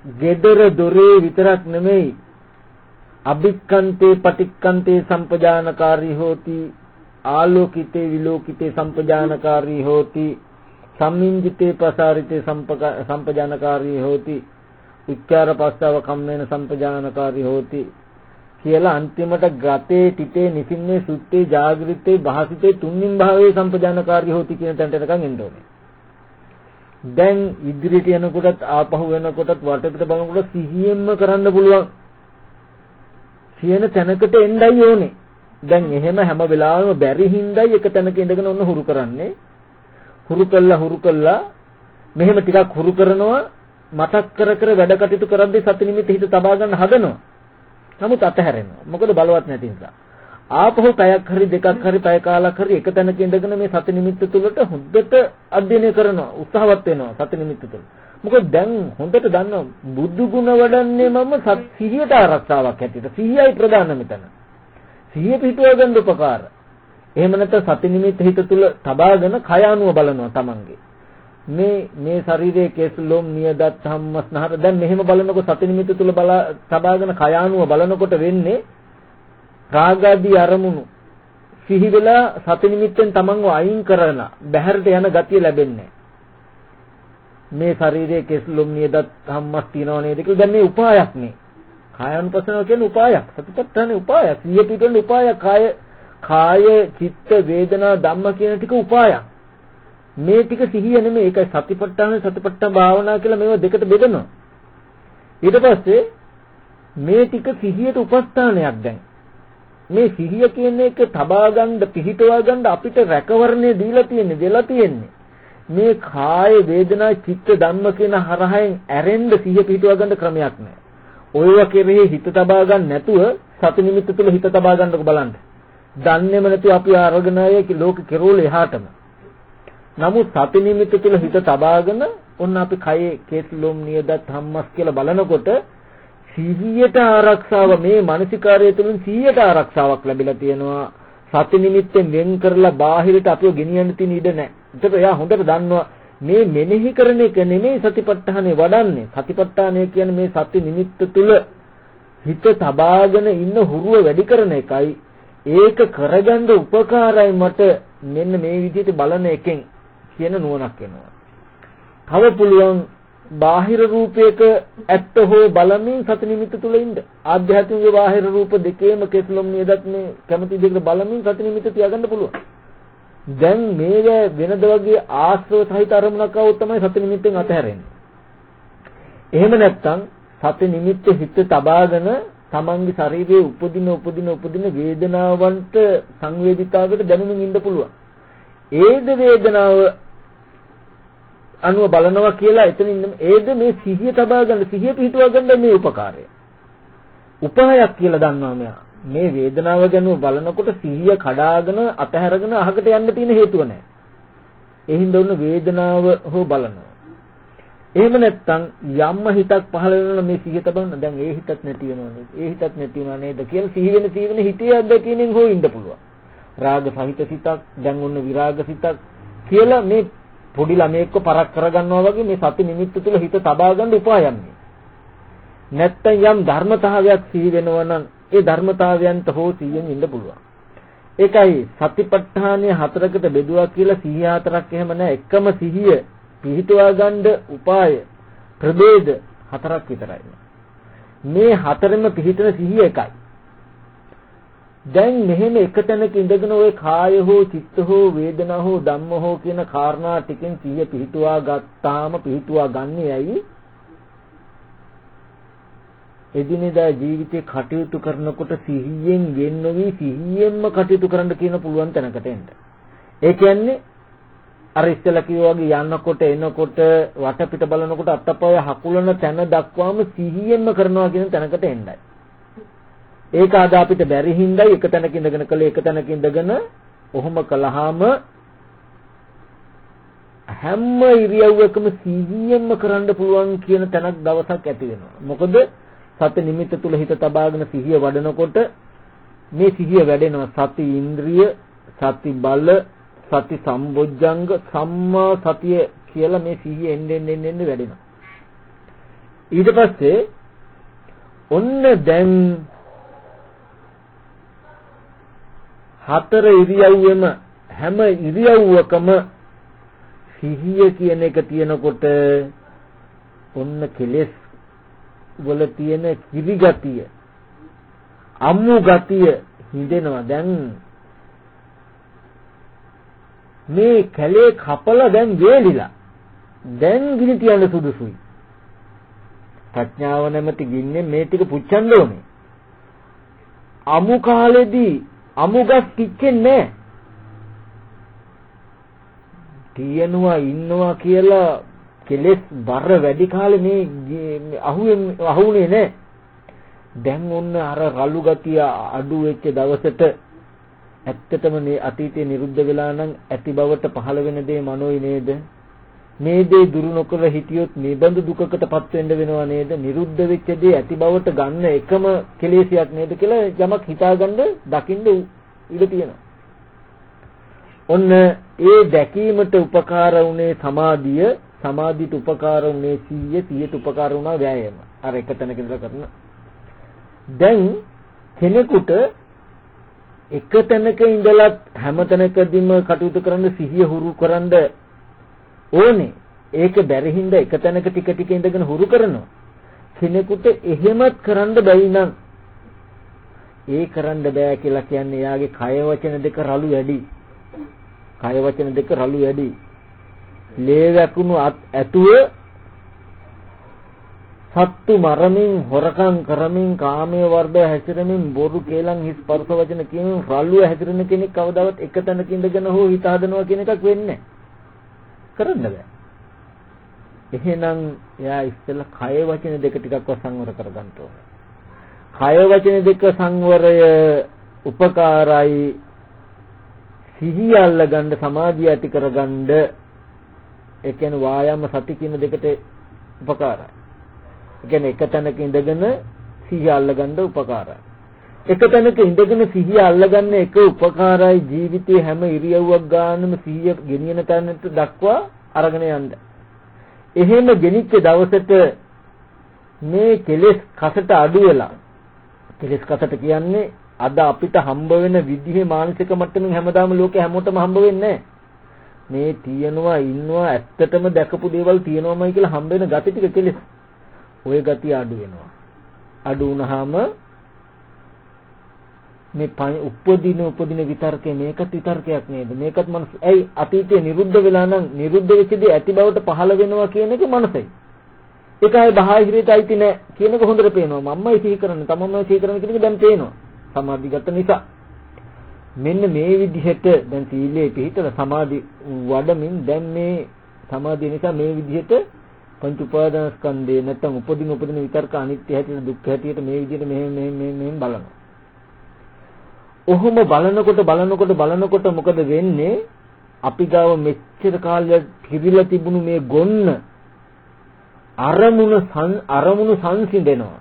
gedara dore විතරක් නෙමෙයි. අභික්කන්තේ පටික්කන්තේ සම්පජානකාරී හෝති. ආලෝකිතේ විලෝකිතේ සම්පජානකාරී හෝති. සම්මින්ජිතේ ප්‍රසාරිතේ සම්පජානකාරී හෝති. උච්චාර පස්සව කම්මේන සම්පජානකාරී හෝති කියලා අන්තිමට ගතේ තිතේ නිසින්නේ සුත්තේ ජාගෘතේ භාසිතේ තුන්නින් භාවයේ සම්පජානකාරී හෝති කියන තැනට එනකන් එන්න ඕනේ. දැන් ඉදිරියට යනකොටත් ආපහු වෙනකොටත් වටපිට බලනකොට සිහියෙන්ම කරන්න පුළුවන්. කියන තැනකට එන්නයි ඕනේ. දැන් එහෙම හැම වෙලාවෙම බැරි හින්දායි එක තැනක ඉඳගෙන ඔන්න හුරු කරන්නේ. හුරු කළා හුරු කළා මෙහෙම ටිකක් හුරු කරනවා මතක් කර කර වැඩ කටයුතු කරද්දී සති නිමිති හිත තබා ගන්න හදනවා. නමුත් අතහැරෙනවා. මොකද බලවත් නැති නිසා. ආපහු පැයක් හරි දෙකක් හරි පැය කාලක් හරි එක තැනක ඉඳගෙන මේ සති නිමිත්ත තුළට හොඳට අධ්‍යයනය කරනවා. උත්සාහවත් වෙනවා සති නිමිත්ත තුළ. මොකද දැන් හොඳට දන්නවා බුදු ගුණ වඩන්නේ මම සිහියට ආරක්ෂාවක් හැටියට. සිහියයි ප්‍රධාන මෙතන. සිහිය පිටුව ගන්න උපකාර. එහෙම නැත්නම් සති නිමිත්ත හිත තුල තබාගෙන කය අනුව බලනවා Tamange. මේ මේ ශරීරයේ කෙස් ලොම් නියදත් හම්මස්නහර දැන් මෙහෙම බලනකොට සති නිමිති තුල බලා තබාගෙන කයානුව බලනකොට වෙන්නේ රාගාදී අරමුණු. සිහි වෙලා සති නිමිත්තෙන් තමන්ව අයින් කරන බහැරට යන ගතිය ලැබෙන්නේ මේ ශරීරයේ කෙස් ලොම් නියදත් හම්මස් තියනව නේද කියලා. දැන් මේ උපායක් නේ. කායानुපසනාව කියන්නේ උපායක්. සතිපට්ඨානේ උපායක්. සිහිය පිටවෙන උපායක්. කාය කාය චිත්ත වේදනා ධම්ම කියන ටික උපායක්. මේ ටික සිහිය නෙමෙයි ඒකයි සතිපට්ඨාන සතිපට්ඨාන භාවනා කියලා මේවා දෙකට බෙදනවා ඊට පස්සේ මේ ටික සිහියට උපස්ථානයක් දැන් මේ සිහිය කියන එක තබා ගන්න පිහිටවා ගන්න අපිට රැකවරණය දීලා තියෙන්නේ දෙලා තියෙන්නේ මේ කාය වේදනා චිත්ත ධම්ම කියන හරහෙන් ඇරෙන්න සිහිය පිහිටවා ගන්න ක්‍රමයක් නැහැ. ඔයව කෙරෙහි හිත තබා ගන්න නැතුව සති නිමිත්ත තුල හිත තබා ගන්නකො බලන්න. දන්නේම නැතුව අපි අරගෙන ආයේ ලෝක කෙරෝල එහාටම. නමුත් සති නිමිත්ත තුල හිත තබාගෙන ඔන්න අපි කයේ කේස්ලොම් නියදත් හම්මස් කියලා බලනකොට සිහියට ආරක්ෂාව මේ මානසිකාරය තුළින් සිහියට ආරක්ෂාවක් ලැබිලා තියෙනවා. සති නිමිත්තෙන් වෙන් කරලා බාහිරට අපිව ගෙනියන්න තියෙන ඉඩ නැහැ. ඒකට එයා හොඳට දන්නවා මේ මෙනෙහි කරන එක නෙමෙයි සතිපට්ඨානේ වඩන්නේ. සතිපට්ඨානය කියන්නේ මේ සති නිමිත්ත තුල හිත තබාගෙන ඉන්න හුරුව වැඩි කරන එකයි. ඒක කරගන්න උපකාරයි මට මෙන්න මේ විදිහට බලන එකෙන් කියන නුවණක් එනවා. තව පුළුවන් බාහිර රූපයක ඇත්ත හෝ බලමින් සති නිමිත්ත තුල ඉන්න. ආධ්‍යාත්මික බාහිර රූප දෙකේම කෙස්ලොම් නියදත් මේ කැමති දෙයකට බලමින් සති නිමිත්ත තියාගන්න පුළුවන්. දැන් මේක වෙනද වගේ ආශ්‍රව සහිත අරමුණක් આવොත් තමයි සති නිමිත්තෙන් අතහැරෙන්නේ. එහෙම නැත්නම් සති නිමිත්ත හිත තබාගෙන තමන්ගේ ශරීරයේ උපදින උපදින උපදින වේදනාවන්ට සංවේදිතාවකට දැනුමින් ඉන්න පුළුවන්. ඒද වේදනාව අනුව බලනවා කියලා එතනින් ඒද මේ සිහිය තබා ගන්න සිහිය පිහිටුවා ගන්න මේ උපකාරය. උපායක් කියලා දන්නවා මෙයා. මේ වේදනාව ගැන බලනකොට සිහිය කඩාගෙන අතහැරගෙන අහකට යන්න තියෙන හේතුව නැහැ. ඒ හින්දා උන වේදනාව හෝ බලනවා. එහෙම නැත්නම් යම්ම හිතක් පහළ වෙනවා මේ සිහිය තබන්න දැන් ඒ හිතත් නැති වෙනවා නේද? ඒ හිතත් නැති වෙනවා නේද කියලා සිහි වෙන සිහි වෙන හිතේ අත්දැකීමෙන් හෝ ඉන්න පුළුවන්. රාග සහිත සිතක් දැන් ඔන්න විරාග සිතක් කියලා මේ පොඩි ළමයෙක්ව පරක් කරගන්නවා වගේ මේ සති නිමිත්ත තුළ හිත තබා ගන්න උපායම් මේ. නැත්තම් යම් ධර්මතාවයක් සිහි වෙනවා නම් ඒ ධර්මතාවයන්ට හෝ සිහියෙන් ඉන්න පුළුවන්. ඒකයි සතිපට්ඨානය හතරකට බෙදුවා කියලා සිහිය හතරක් එහෙම නැහැ. එකම සිහිය පිහිටවා ගන්න උපාය ප්‍රභේද හතරක් විතරයි. මේ හතරෙම පිහිටන සිහිය එකයි. දැන් මෙහෙම එක තැනක ඉඳගෙන ওই කාය හෝ චිත්ත හෝ වේදනා හෝ ධම්ම හෝ කියන කාරණා ටිකෙන් සිහිය පිහිටුවා ගත්තාම පිහිටුවා ගන්නේ ඇයි? එදිනෙදා ජීවිතේ කටයුතු කරනකොට සිහියෙන් වෙන් නොවි සිහියෙන්ම කටයුතු කරන්න කියන පුළුවන් තැනකට එන්න. ඒ කියන්නේ අර ඉස්සෙල්ලා කිව්වා වගේ යනකොට එනකොට වටපිට බලනකොට අත්තපය හකුලන තැන දක්වාම සිහියෙන්ම කරනවා කියන තැනකට එන්නයි. ඒක අද අපිට බැරි හින්දායි එක තැනක ඉඳගෙන කළේ එක තැනක ඉඳගෙන ඔහොම කළාම හැම ඉරියව්වකම සිහියෙන්ම කරන්න පුළුවන් කියන තැනක් දවසක් ඇති වෙනවා. මොකද සති නිමිත්ත තුල හිත තබාගෙන සිහිය වඩනකොට මේ සිහිය වැඩෙනවා සති ඉන්ද්‍රිය සති බල සති සම්බොජ්ජංග සම්මා සතිය කියලා මේ සිහිය එන්න එන්න එන්න වැඩෙනවා ඊට පස්සේ ඔන්න දැන් හතර ඉරියව්වෙම හැම ඉරියව්වකම සිහිය කියන එක තියෙනකොට ඔන්න කෙලෙස් වල තියෙන කිරි ගතිය අම්මු ගතිය හිඳෙනවා. දැන් මේ කැලේ කපලා දැන් වේලිලා. දැන් ගිනි තියන්න සුදුසුයි. ප්‍රඥාව නැමැති ගින්නේ මේ ටික පුච්චන්න ඕනේ. අමු කාලෙදී අමුගස් කිච්චෙන්නේ නැහැ තියෙනවා ඉන්නවා කියලා කෙලෙස් බර වැඩි කාලේ මේ අහුවෙන් අහුනේ නැහැ. දැන් ඔන්න අර රළු ගතිය අඩු වෙච්ච දවසට ඇත්තටම මේ අතීතේ නිරුද්ධ වෙලා නම් ඇති බවට පහළ වෙන දේ මනෝයි නේද? මේ දේ දුරු නොකර හිටියොත් මේ බඳු දුකකටපත් වෙන්න වෙනව නේද? නිරුද්ධ වෙච්ච දේ ඇති බවට ගන්න එකම කෙලෙසියක් නේද කියලා යමක් හිතාගන්න දකින්න ඉඩ තියෙනවා. ඔන්න ඒ දැකීමට උපකාර වුණේ සමාධිය සමාධියට උපකාර වුණේ සීය සීයට උපකාර වුණා වෑයම අර එක තැනක ඉඳලා කරන දැන් කෙනෙකුට එක තැනක ඉඳලා හැම තැනකදීම කටයුතු කරන්න සිහිය හුරු කරන්න ඕනේ ඒක බැරි හින්දා එක තැනක ටික ටික ඉඳගෙන හුරු කරනවා කෙනෙකුට එහෙමත් කරන්න බැයි නම් ඒ කරන්න බෑ කියලා කියන්නේ යාගේ කය වචන දෙක රළු වැඩි. කය වචන දෙක රළු වැඩි. ලේ වැකුණු ඇතුව සත්තු මරමින් හොරකම් කරමින් කාමයේ වර්ධය හැසිරෙමින් බොරු කේලම් හිස් පරස වචන කියමින් රළුව හැසිරෙන කෙනෙක් කවදාවත් එක තැනක ඉඳගෙන හෝ හිත හදනවා කියන එකක් වෙන්නේ කරන්න බෑ. එහෙනම් එයා ඉස්සෙල්ලා කය වචන දෙක ටිකක් සංවර කරගන්න ඕනේ. කය වචන දෙක සංවරය උපකාරයි සිහිය අල්ලගන්න සමාධිය ඇති කරගන්න ඒ කියන්නේ වායාම සති කියන දෙකට උපකාරයි. ඒ කියන්නේ එක තැනක ඉඳගෙන සිහිය අල්ලගන්න උපකාරයි. එක තැනක ඉඳගෙන සිහිය අල්ලගන්න එක උපකාරයි ජීවිතේ හැම ඉරියව්වක් ගන්නම සිහිය ගෙනියන තැනට දක්වා අරගෙන යන්න. එහෙම ගෙනිච්ච දවසට මේ කෙලෙස් කසට අඩු වෙලා කෙලස් කසට කියන්නේ අද අපිට හම්බ වෙන විදිහේ මානසික මට්ටමින් හැමදාම ලෝකේ හැමෝටම හම්බ වෙන්නේ මේ තියනවා ඉන්නවා ඇත්තටම දැකපු දේවල් තියනවාමයි කියලා හම්බ වෙන gati ටික කෙලස්. ওই gati අඩු වෙනවා. අඩු වුණාම මේ උපදින උපදින විතර්කේ මේකත් විතර්කයක් නේද මේකත් මනස ඇයි අතීතයේ නිරුද්ධ වෙලා නම් නිරුද්ධ වෙච්ච දේ ඇති බවට පහළ වෙනවා කියන එක මනසයි ඒකයි බාහිරයට අයිති නැහැ කියන එක හොඳට පේනවා. මම්මයි සිහි කරන්නේ, තමන්මයි සිහි කරන්නේ කියන එක දැන් පේනවා. සමාධිගත නිසා. මෙන්න මේ විදිහට දැන් සීලයේ පිහිටලා සමාධි වඩමින් දැන් මේ සමාධිය නිසා මේ විදිහට පංච උපාදාන ස්කන්ධේ නැත්තම් උපදින උපදින විතර්ක අනිත්‍ය හැටියට දුක්ඛ හැටියට මේ විදිහට මෙහෙම මෙහෙම මෙහෙම බලනවා. ඔහොම බලනකොට බලනකොට බලනකොට මොකද වෙන්නේ? අපි ගාව මෙච්චර කාලයක් පිළිලා තිබුණු මේ ගොන්න අරමුණ අරමුණු සංසිඳෙනවා.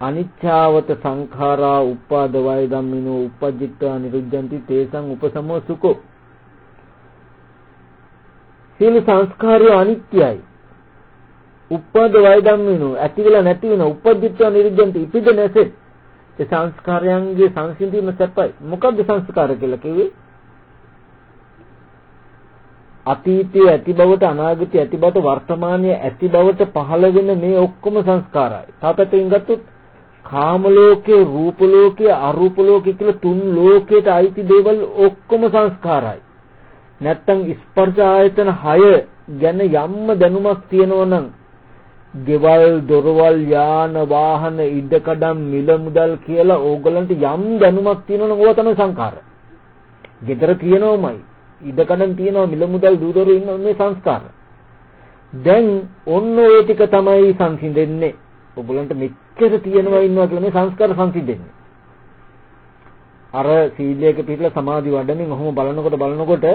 අනිච්ඡාවත සංඛාරා උපාද වය ධම්මිනෝ උපජ්ජිත්වා නිරුද්ධಂತಿ තේසං උපසමෝ සුකෝ සීල සංස්කාරය අනිත්‍යයි. උපාද වය ධම්මිනෝ ඇති වෙලා නැති වෙන උපජ්ජිත්වා නිරුද්ධಂತಿ ඉපිද නැසෙත් ඒ සංස්කාරයන්ගේ සංසිඳීම සැපයි මොකද්ද සංස්කාර කියලා කිව්වේ අතීතයේ ඇති බවට අනාගතයේ ඇති බවට වර්තමානයේ ඇති බවට පහළ වෙන මේ ඔක්කොම සංස්කාරයි. තාපතෙන් ගත්තොත් කාම ලෝකේ, රූප ලෝකේ, අරූප ලෝකේ කියලා තුන් ලෝකයට අයිති දේවල් ඔක්කොම සංස්කාරයි. නැත්තම් ස්පර්ශ ආයතන 6 ගැන යම්ම දැනුමක් තියෙනවා නම් ගෙවල්, දොරවල්, යාන, වාහන, ඉඩකඩම්, මිල මුදල් කියලා ඕගලන්ට යම් දැනුමක් තියෙනවා නම් ඕවා තමයි සංඛාර. gedara තියෙනවමයි. ඉඩකඩම් තියෙනවා මිල මුදල් දූදරු ඉන්න මේ සංස්කාර. දැන් ඔන්න ඔය ටික තමයි සංසිඳෙන්නේ. ඔයගලන්ට මෙච්චර තියෙනවා ඉන්නවා කියලා මේ සංස්කාර සංසිඳෙන්නේ. අර සීලයක පිළිලා සමාධි වඩමින් ඔහොම බලනකොට බලනකොට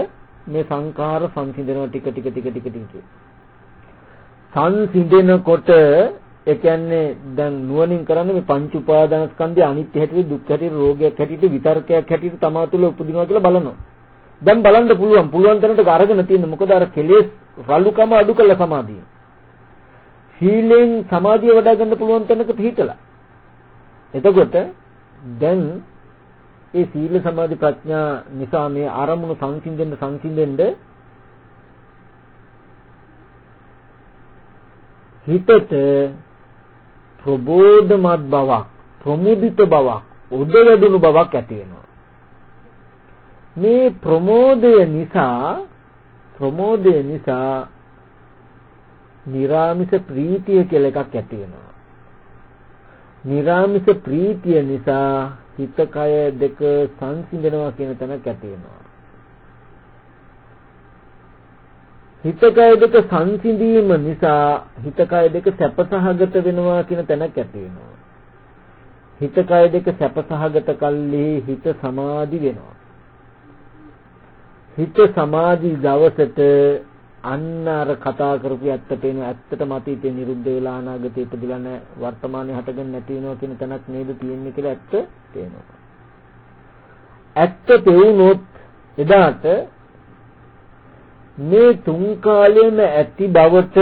මේ සංඛාර සංසිඳනවා ටික ටික ටික ටික ටික. සංසිඳෙනකොට ඒ කියන්නේ දැන් නුවණින් කරන්නේ මේ පංච උපාදානස්කන්ධය අනිත්‍ය හැටියට දුක්ඛ හැටියට රෝගයක් හැටියට විතර්කයක් හැටියට තමා තුළ උපදිනවා කියලා බලනවා. දැන් බලන්න පුළුවන් පුළුවන් තරමට අරගෙන තියෙන මොකද අර කෙලෙස් රළුකම අඩු කළ සමාධිය. සීලෙන් සමාධිය වඩා ගන්න පුළුවන් තැනක පිහිටලා. එතකොට දැන් ඒ සීල සමාධි ප්‍රඥා නිසා මේ ආරමුණු සංසිඳෙන්න සංසිඳෙන්න හිතට ප්‍රබෝධමත් බවක් ප්‍රමුදිත බවක් උදවැදුණු බවක් ඇති වෙනවා. මේ ප්‍රමෝදය නිසා ප්‍රමෝදය නිසා නිරාමිස ප්‍රීතිය කියලා එකක් ඇති වෙනවා. නිරාමිස ප්‍රීතිය නිසා හිත කය දෙක සංසිඳනවා කියන තැනක් ඇති වෙනවා. හිත කය දෙක සංසිඳීම නිසා හිත කය දෙක සැපසහගත වෙනවා කියන තැනක් ඇති වෙනවා. හිත කය දෙක සැපසහගත කල්ලි හිත සමාධි වෙනවා. හිත සමාධි දවසට අන්න අර කතා කරපු ඇත්ත පේන ඇත්තටම අතීතේ නිරුද්ධ වෙලා අනාගතේ ඉපදිලා නැහැ වර්තමානයේ හටගෙන නැති වෙනවා කියන තැනක් නේද තියෙන්නේ කියලා ඇත්ත පේනවා ඇත්ත පෙවුනොත් එදාට මේ තුන් කාලයේම ඇති බවට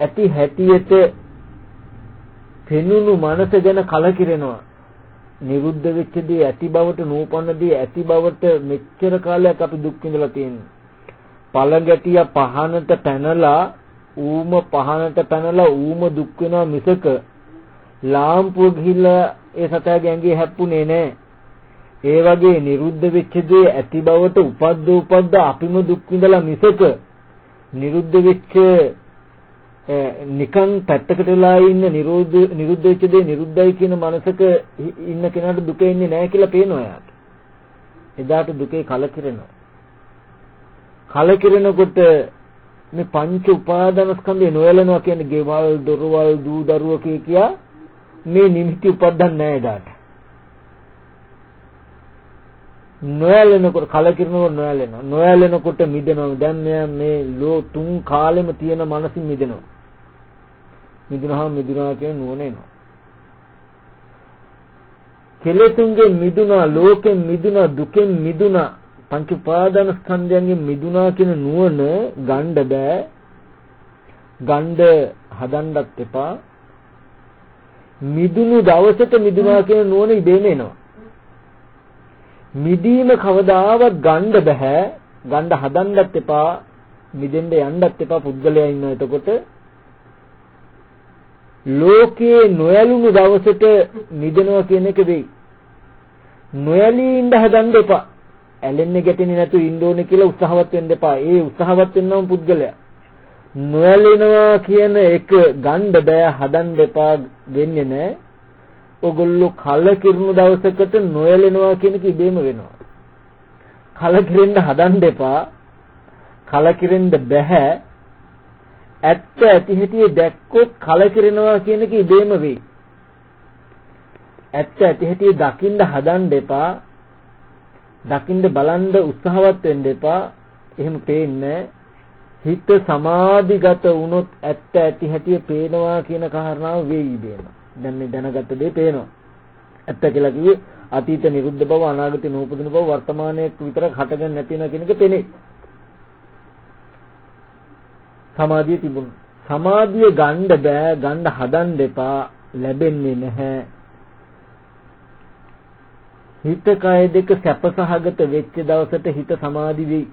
ඇති හැටියට පෙනුණු මනස ගැන කලකිරෙනවා නිරුද්ධ වෙච්ච දේ ඇති බවට නූපන්න දේ ඇති බවට මෙච්චර කාලයක් අපි දුක් විඳලා තියෙනවා පළගැටිය පහනට පැනලා ඌම පහනට පැනලා ඌම දුක් වෙනවා මිසක ලාම්පුව ගිහිල්ලා ඒ සතයාගේ ඇඟේ හැප්පුණේ නැහැ. ඒ වගේ නිරුද්ධ වෙච්ච දේ ඇති බවට උපද්ද උපද්ද අපිම දුක් විඳලා මිසක නිරුද්ධ වෙච්ච නිකන් පැත්තකට වෙලා ඉන්න නිරෝධ නිරුද්ධ වෙච්ච දේ නිරුද්ධයි කියන මනසක ඉන්න කෙනාට දුක එන්නේ නැහැ කියලා පේනවා යාට. එදාට දුකේ කලකිරෙනවා. කලකිරෙනකොට මේ පංච උපාදානස්කන්ධය නොයලනවා කියන්නේ ගෙවල් දොරවල් දූ දරුවෝ කියා මේ නිමිති උපදින්නේ නැහැ එදාට. නොයලෙනකොට කලකිරනකොට නොයලෙනවා. නොයලෙනකොට මිදෙනවා. දැන් මෙයා මේ ලෝ තුන් කාලෙම තියෙන මනසින් මිදෙනවා. මිදුනහම මිදුනා කියන නුවණ එනවා. කෙලෙසුන්ගෙන් මිදුනා, ලෝකෙන් මිදුනා, දුකෙන් මිදුනා පංච උපාදාන ස්කන්ධයන්ගෙන් මිදුණා කියන නුවණ ගන්න බෑ. ගන්න හදන්නත් එපා. මිදුණු දවසට මිදුණා කියන නුවණ ඉබේම එනවා. මිදීම කවදාවත් ගන්න බෑ. ගන්න හදන්නත් එපා. මිදෙන්න යන්නත් එපා පුද්ගලයා ඉන්න එතකොට ලෝකයේ නොයලුණු දවසට මිදෙනවා කියන එක වෙයි. නොයලී ඉඳ හදන්න එපා. ඇලෙන්නේ ගැටෙන්නේ නැතුව ඉන්න ඕනේ කියලා උත්සාහවත් වෙන්න එපා. ඒ උත්සාහවත් වෙන්නම පුද්ගලයා. නොඇලෙනවා කියන එක ගන්න බෑ හදන්න එපා වෙන්නේ නැහැ. ඔගොල්ලෝ කලකිරුණු දවසකට නොඇලෙනවා කියන එක ඉබේම වෙනවා. කලකිරෙන්න හදන්න එපා. කලකිරෙන්න බෑ. ඇත්ත ඇති හැටි දැක්කොත් කලකිරෙනවා කියන එක ඉබේම වෙයි. ඇත්ත ඇති හැටි දකින්න හදන්න එපා. දකින්න බලන්න උත්සාහවත් වෙන්න එපා. එහෙම පේන්නේ හිත සමාධිගත වුණොත් ඇත්ත ඇති හැටි පේනවා කියන කාරණාව වෙයි බේනවා. දැන් මේ දැනගත්ත දේ පේනවා. ඇත්ත කියලා කිව්වේ අතීත නිරුද්ධ බව අනාගත නූපදින බව වර්තමානයේ විතරක් හටගෙන නැති වෙන කියන එක පෙනේ. සමාධිය තිබුණා. සමාධිය ගන්න බෑ ගන්න හදන්න එපා ලැබෙන්නේ නැහැ හිත කය දෙක සැපසහගත වෙච්ච දවසට හිත සමාධි වෙයි.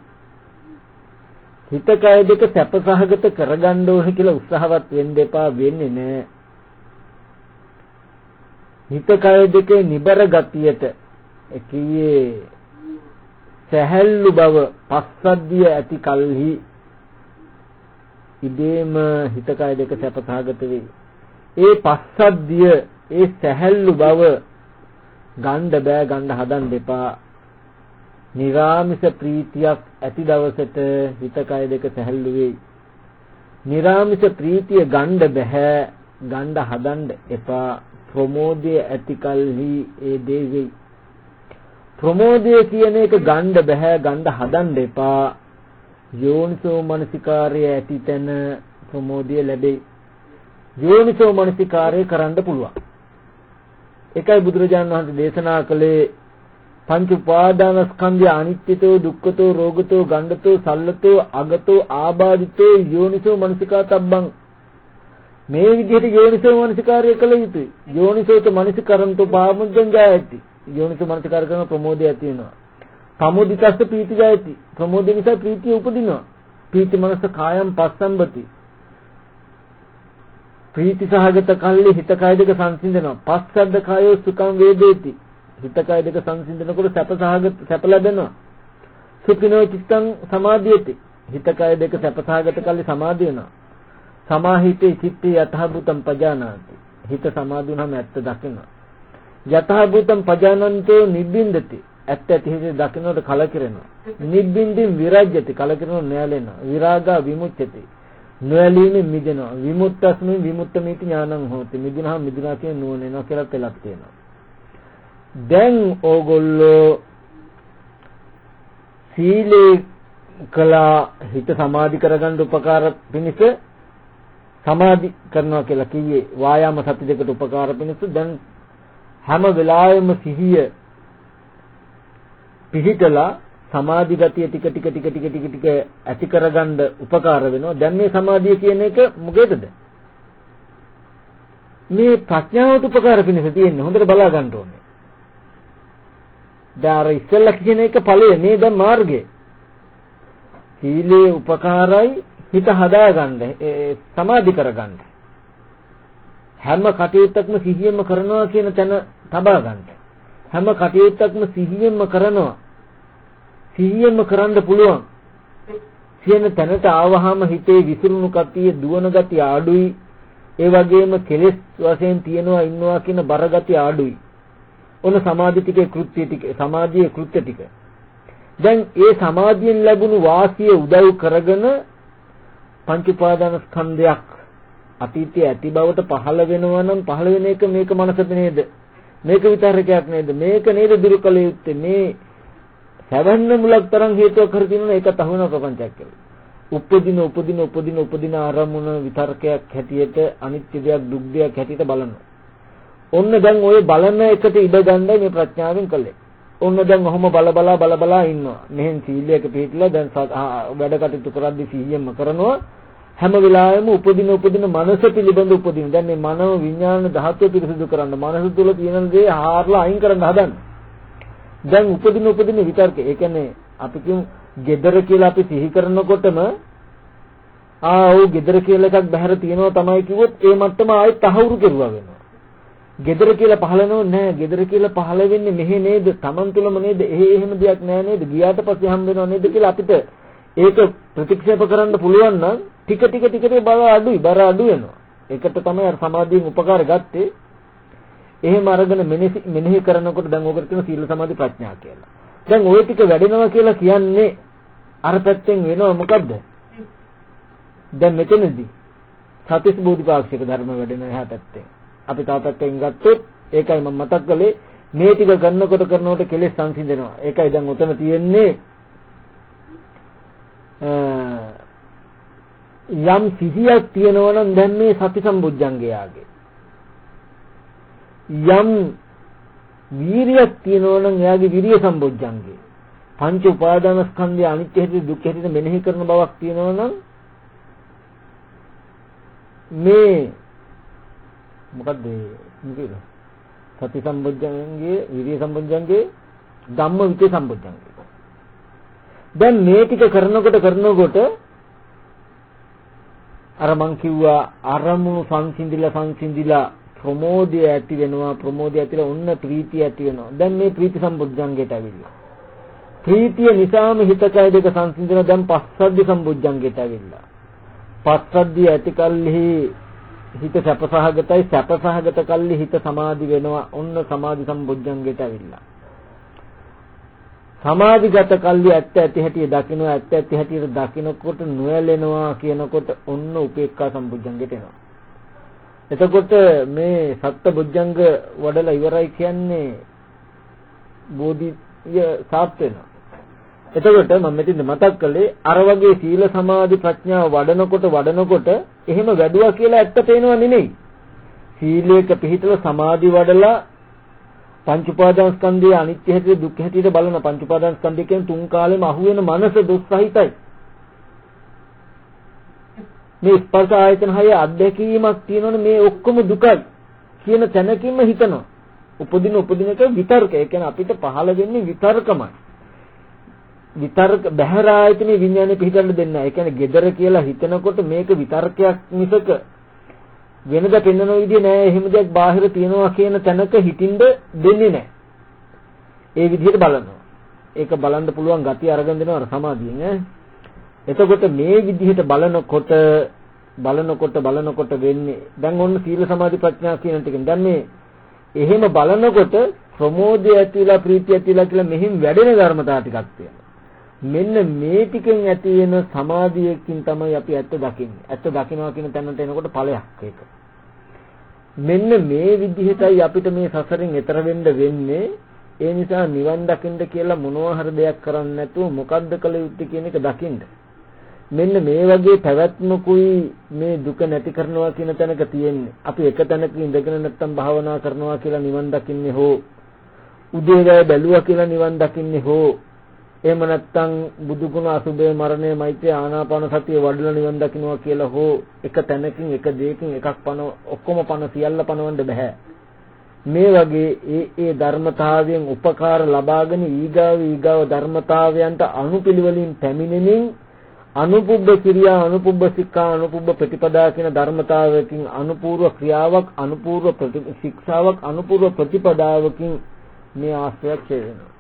හිත කය දෙක සැපසහගත කරගන්න ඕන කියලා උත්සාහවත් වෙන්න එපා වෙන්නේ නැහැ. හිත කය දෙකේ නිබර ගතියට කියේ සැහැල්ලු බව පස්සද්ධිය ඇති කල්හි ඉදීම හිත කය දෙක සැපසහගත වෙයි. ඒ පස්සද්ධිය ඒ සැහැල්ලු බව ගන්න බෑ ගන්න හදන්න එපා. නිරාමිස ප්‍රීතියක් ඇති දවසට හිත කය දෙක සැහැල්ලු වෙයි. නිරාමිස ප්‍රීතිය ගන්න බෑ ගන්න හදන්න එපා. ප්‍රමෝදය ඇති කලෙහි ඒ දේ වෙයි. ප්‍රමෝදය කියන එක ගන්න බෑ ගන්න හදන්න එපා. යෝනිසෝ මනසිකාරය ඇති තැන ප්‍රමෝදය ලැබෙයි. යෝනිසෝ මනසිකාරය කරන්න පුළුවන්. එකයි බුදුරජාණන් වහන්සේ දේශනා කළේ පංච උපාදානස්කන්ධය අනිත්‍යතෝ දුක්ඛතෝ රෝගතෝ ගණ්ඩතෝ සල්ලතෝ අගතෝ ආබාධිතෝ යෝනිසෝ මනසිකාතබ්බං මේ විදිහට යෝනිසෝ මනසිකාරය කළ යුතුයි යෝනිසෝත මනසිකරන්තෝ පාමුද්දං ජායති යෝනිසෝ මනසිකාර කරන ප්‍රමෝදය ඇති වෙනවා ප්‍රමෝදිතස්ස ප්‍රීති ජායති ප්‍රමෝදය නිසා ප්‍රීතිය උපදිනවා ප්‍රීති මනස කායම් පස්සම්බති ප්‍රීති සහගත කල්ලි හිත කය දෙක සංසිඳනවා. පස්සද්ද කයෝ සුඛං වේදේති. හිත කය දෙක සංසිඳනකොට සැප සහගත සැප ලැබෙනවා. සුඛිනෝ චිත්තං සමාධියති. හිත කය දෙක සැප සහගත කල්ලි සමාධිය වෙනවා. සමාහිතේ චිත්තේ යථාභූතං පජානාති. හිත සමාධි වුණාම ඇත්ත දකිනවා. යථාභූතං පජානන්තෝ නිබ්බින්දති. ඇත්ත ඇති හිතේ දකින්නට කලකිරෙනවා. නිබ්බින්දින් විරජ්‍යති කලකිරෙනව නෑලෙනවා. විරාගා විමුච්ඡති. නොඇලීමෙන් මිදෙනවා විමුක්තස්මින් විමුක්ත මේති ඥානං හෝති මිදුනහම මිදුනා කියන නුවණ එනවා කියලා පෙළක් තියෙනවා දැන් ඕගොල්ලෝ සීලේ කළා හිත සමාධි කරගන්න උපකාර පිණිස සමාධි කරනවා කියලා කිව්වේ වායාම සති දෙකට උපකාර පිණිස දැන් හැම වෙලාවෙම සිහිය පිහිටලා සමාධි ගතිය ටික ටික ටික ටික ටික ටික ඇති කරගන්න උපකාර වෙනවා. දැන් මේ සමාධිය කියන එක මොකේදද? මේ ප්‍රඥාවට උපකාර පිණිස තියෙන්නේ. හොඳට බලා ගන්න ඕනේ. දැන් අර ඉස්සෙල්ලා කියන එක ඵලය මේ දැන් මාර්ගය. සීලේ උපකාරයි හිත හදාගන්න සමාධි කරගන්න. හැම කටයුත්තක්ම සිහියෙන්ම කරනවා කියන තැන තබා ගන්න. හැම කටයුත්තක්ම සිහියෙන්ම කරනවා. සිහියෙන්ම කරන්න පුළුවන්. කියන තැනට ආවහම හිතේ විසිරුණු කතිය දුවන ගතිය අඩුයි. ඒ වගේම කෙලෙස් වශයෙන් තියනවා ඉන්නවා කියන බරගතිය අඩුයි. ඔන්න සමාධි ටිකේ කෘත්‍ය ටික සමාධියේ කෘත්‍ය ටික. දැන් ඒ සමාධියෙන් ලැබුණු වාසිය උදව් කරගෙන පංච උපාදාන ස්කන්ධයක් අතීතයේ ඇති බවට පහළ වෙනවා නම් පහළ වෙන එක මේක මනසද නේද? මේක විතරකයක් නේද? මේක නේද දුරුකල යුත්තේ මේ සැවැන්න මුලක් තරම් හේතුවක් කර තියෙනවා ඒකත් අහුවෙන ප්‍රපංචයක් කියලා. උපදින උපදින උපදින උපදින ආරමුණ විතරකයක් හැටියට අනිත්‍ය දෙයක් දුක් දෙයක් හැටියට බලනවා. ඔන්න දැන් ওই බලන එකට ඉඩ ගන්නයි මේ ප්‍රඥාවෙන් කළේ. ඔන්න දැන් ඔහොම බල බලා බල බලා ඉන්නවා. මෙහෙන් සීලයක පිළිපිටලා දැන් වැඩ කටයුතු කරද්දි සිහියෙන්ම කරනවා. හැම වෙලාවෙම උපදින උපදින මනස පිළිබඳ උපදින. දැන් මේ මනෝ විඥාන ධාතුව පිරිසිදු කරන්න මනස තුල තියෙන දේ හාරලා අයින් කරන්න හදන්න. දැන් උපදින උපදින විතර්ක. ඒ කියන්නේ අපි කියමු gedara කියලා අපි සිහි කරනකොටම ආ ඔව් gedara කියලා එකක් බහැර තියෙනවා තමයි කිව්වොත් ඒ මට්ටම ආයෙත් තහවුරු කෙරුවා වෙනවා. Gedara කියලා පහළනව නෑ. gedara කියලා පහළ වෙන්නේ මෙහෙ නේද? Taman තුලම නේද? එහෙ එහෙම දෙයක් නෑ නේද? ගියාට පස්සේ හම් වෙනව නේද කියලා අපිට ඒක ප්‍රතික්ෂේප කරන්න පුළුවන් නම් ටික ටික ටික ටික බර අඩුයි, බර අඩු වෙනවා. ඒකට තමයි අර සමාධියෙන් උපකාර ගත්තේ. එහෙම අරගෙන මෙනෙහි කරනකොට දැන් ඕකට කියන සීල සමාධි ප්‍රඥා කියලා. දැන් ওই ටික වැඩෙනවා කියලා කියන්නේ අර පැත්තෙන් වෙනව මොකද්ද? දැන් මෙතනදී සතිස් බෝධිපාක්ෂික ධර්ම වැඩෙන එහා පැත්තේ. අපි තව පැත්තකින් ගත්තොත් ඒකයි මම මතක් කළේ මේ ටික කරනකොට කරනකොට කෙලෙස් සංසිඳෙනවා. ඒකයි දැන් උතන තියෙන්නේ යම් සිහියක් තියෙනවා නම් දැන් මේ සති සම්බුද්ධංගයාගේ යම් වීරියක් තියෙනවා නම් එයාගේ විරිය සම්බුද්ධංගේ පංච උපාදාන ස්කන්ධය අනිත්‍ය හැටි දුක්ඛ හැටි මෙනෙහි කරන බවක් තියෙනවා නම් මේ මොකද්ද මොකේද සති සම්බුද්ධංගේ විරිය සම්බුද්ධංගේ ධම්ම විචේ සම්බුද්ධංගේ දැන් මේ ටික කරනකොට කරනකොට අර මං කිව්වා අරමුණු සංසිඳිලා සංසිඳිලා ප්‍රමෝදය ඇති වෙනවා ප්‍රමෝදය ඇතිලා ඔන්න ප්‍රීතිය ඇති වෙනවා. දැන් මේ ප්‍රීති සම්බුද්ධංගයට ඇවිල්ලා. ප්‍රීතිය නිසාම හිතකය දෙක සංසිඳන දැන් පස්සද්ධි සම්බුද්ධංගයට ඇවිල්ලා. පස්සද්ධිය ඇති කල්හි හිත සැපසහගතයි සැපසහගත කල්ලි හිත සමාධි වෙනවා. ඔන්න සමාධි සම්බුද්ධංගයට ඇවිල්ලා. සමාධිගත කල්ලි ඇත්ත ඇති හැටි දකින්න ඇත්ත ඇති හැටි දකින්නකොට නොයැලෙනවා කියනකොට ඔන්න උපේක්ඛා සම්බුද්ධංගයට එනවා. එතකොට මේ සත්‍ය බුද්ධංග වඩලා ඉවරයි කියන්නේ බෝධිය සාප් වෙනවා. එතකොට මම මෙතෙන්ද මතක් කළේ අර වගේ සීල සමාධි ප්‍රඥාව වඩනකොට වඩනකොට එහෙම වැඩුවා කියලා ඇත්ත පේනව නෙමෙයි. සීලයක පිහිටලා සමාධි වඩලා පංච උපාදාන ස්කන්ධයේ අනිත්‍ය හැටි දුක්ඛ හැටි බලන පංච උපාදාන ස්කන්ධය කියන්නේ තුන් කාලෙම අහුවෙන මනස දුස්සහිතයි. මේ ස්පර්ශ ආයතන හය අත්දැකීමක් තියෙනවනේ මේ ඔක්කොම දුකයි කියන තැනකින්ම හිතනවා. උපදින උපදින එක විතර්ක. ඒ කියන්නේ අපිට පහළ වෙන්නේ විතර්කමයි. විතර්ක බහැර ආයතනේ විඥානේ පිහිටන්න දෙන්නේ නැහැ. ඒ කියන්නේ gedara කියලා හිතනකොට මේක විතර්කයක් මිසක වෙනද පෙන්වන විදිය නෑ. එහෙම දෙයක් බාහිර තියනවා කියන තැනක හිතින්ද දෙන්නේ නෑ. ඒ විදිහට බලනවා. ඒක බලන්න පුළුවන් gati අරගෙන දෙනවා සමාධියෙන් ඈ. එතකොට මේ විදිහට බලනකොට බලනකොට බලනකොට වෙන්නේ දැන් ඔන්න සීල සමාධි ප්‍රඥා කියන ටිකෙන් දැන් මේ එහෙම බලනකොට ප්‍රමෝදය ඇතිලා ප්‍රීතිය ඇතිලා කියලා මෙහින් වැඩෙන ධර්මතාව ටිකක් තියෙනවා. මෙන්න මේ ටිකෙන් ඇති වෙන සමාධියකින් තමයි අපි ඇත්ත දකින්නේ. ඇත්ත දකින්නවා කියන තැනට එනකොට ඵලයක් ඒක. මෙන්න මේ විදිහටයි අපිට මේ සසරෙන් එතර වෙන්න වෙන්නේ. ඒ නිසා නිවන් දකින්න කියලා මොනවා හරි දෙයක් කරන්නේ නැතුව මොකද්ද කළ යුත්තේ කියන එක දකින්න. මෙන්න මේ වගේ පැවැත්මකුයි මේ දුක නැති කරනවා කියන තැනක තියෙන්නේ. අපි එක තැනක ඉඳගෙන නැත්තම් භාවනා කරනවා කියලා නිවන් දකින්නේ හෝ උදේවැය බැලුවා කියලා නිවන් දකින්නේ හෝ එහෙම නැත්නම් බුදු ගුණ අසුබේ මරණය මෛත්‍රී ආනාපාන සතිය වඩලා නිවන් දකින්නවා කියලා හෝ එක තැනකින් එක දෙයකින් එකක් පන ඔක්කොම පන සියල්ල පනවන්න බෑ. මේ වගේ ඒ ඒ ධර්මතාවයෙන් උපකාර ලබාගෙන ඊගාව ඊගාව ධර්මතාවයන්ට අනුපිළිවෙලින් පැමිණෙමින් අනුපුබ්බ ක්‍රියා අනුපුබ්බ සික්ඛා අනුපුබ්බ ප්‍රතිපදා කියන ධර්මතාවයකින් අනුපූර්ව ක්‍රියාවක් අනුපූර්ව ශික්ෂාවක් අනුපූර්ව ප්‍රතිපදාවකින් මේ ආශ්‍රයක්ෂය වෙනවා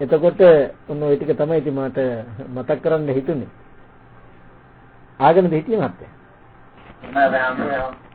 එතකොට ඔන්න ওই ටික තමයි ඉතින් මට මතක් කරන්න හිතුනේ. ආගෙන දෙහිටියේ මත්තේ නෑ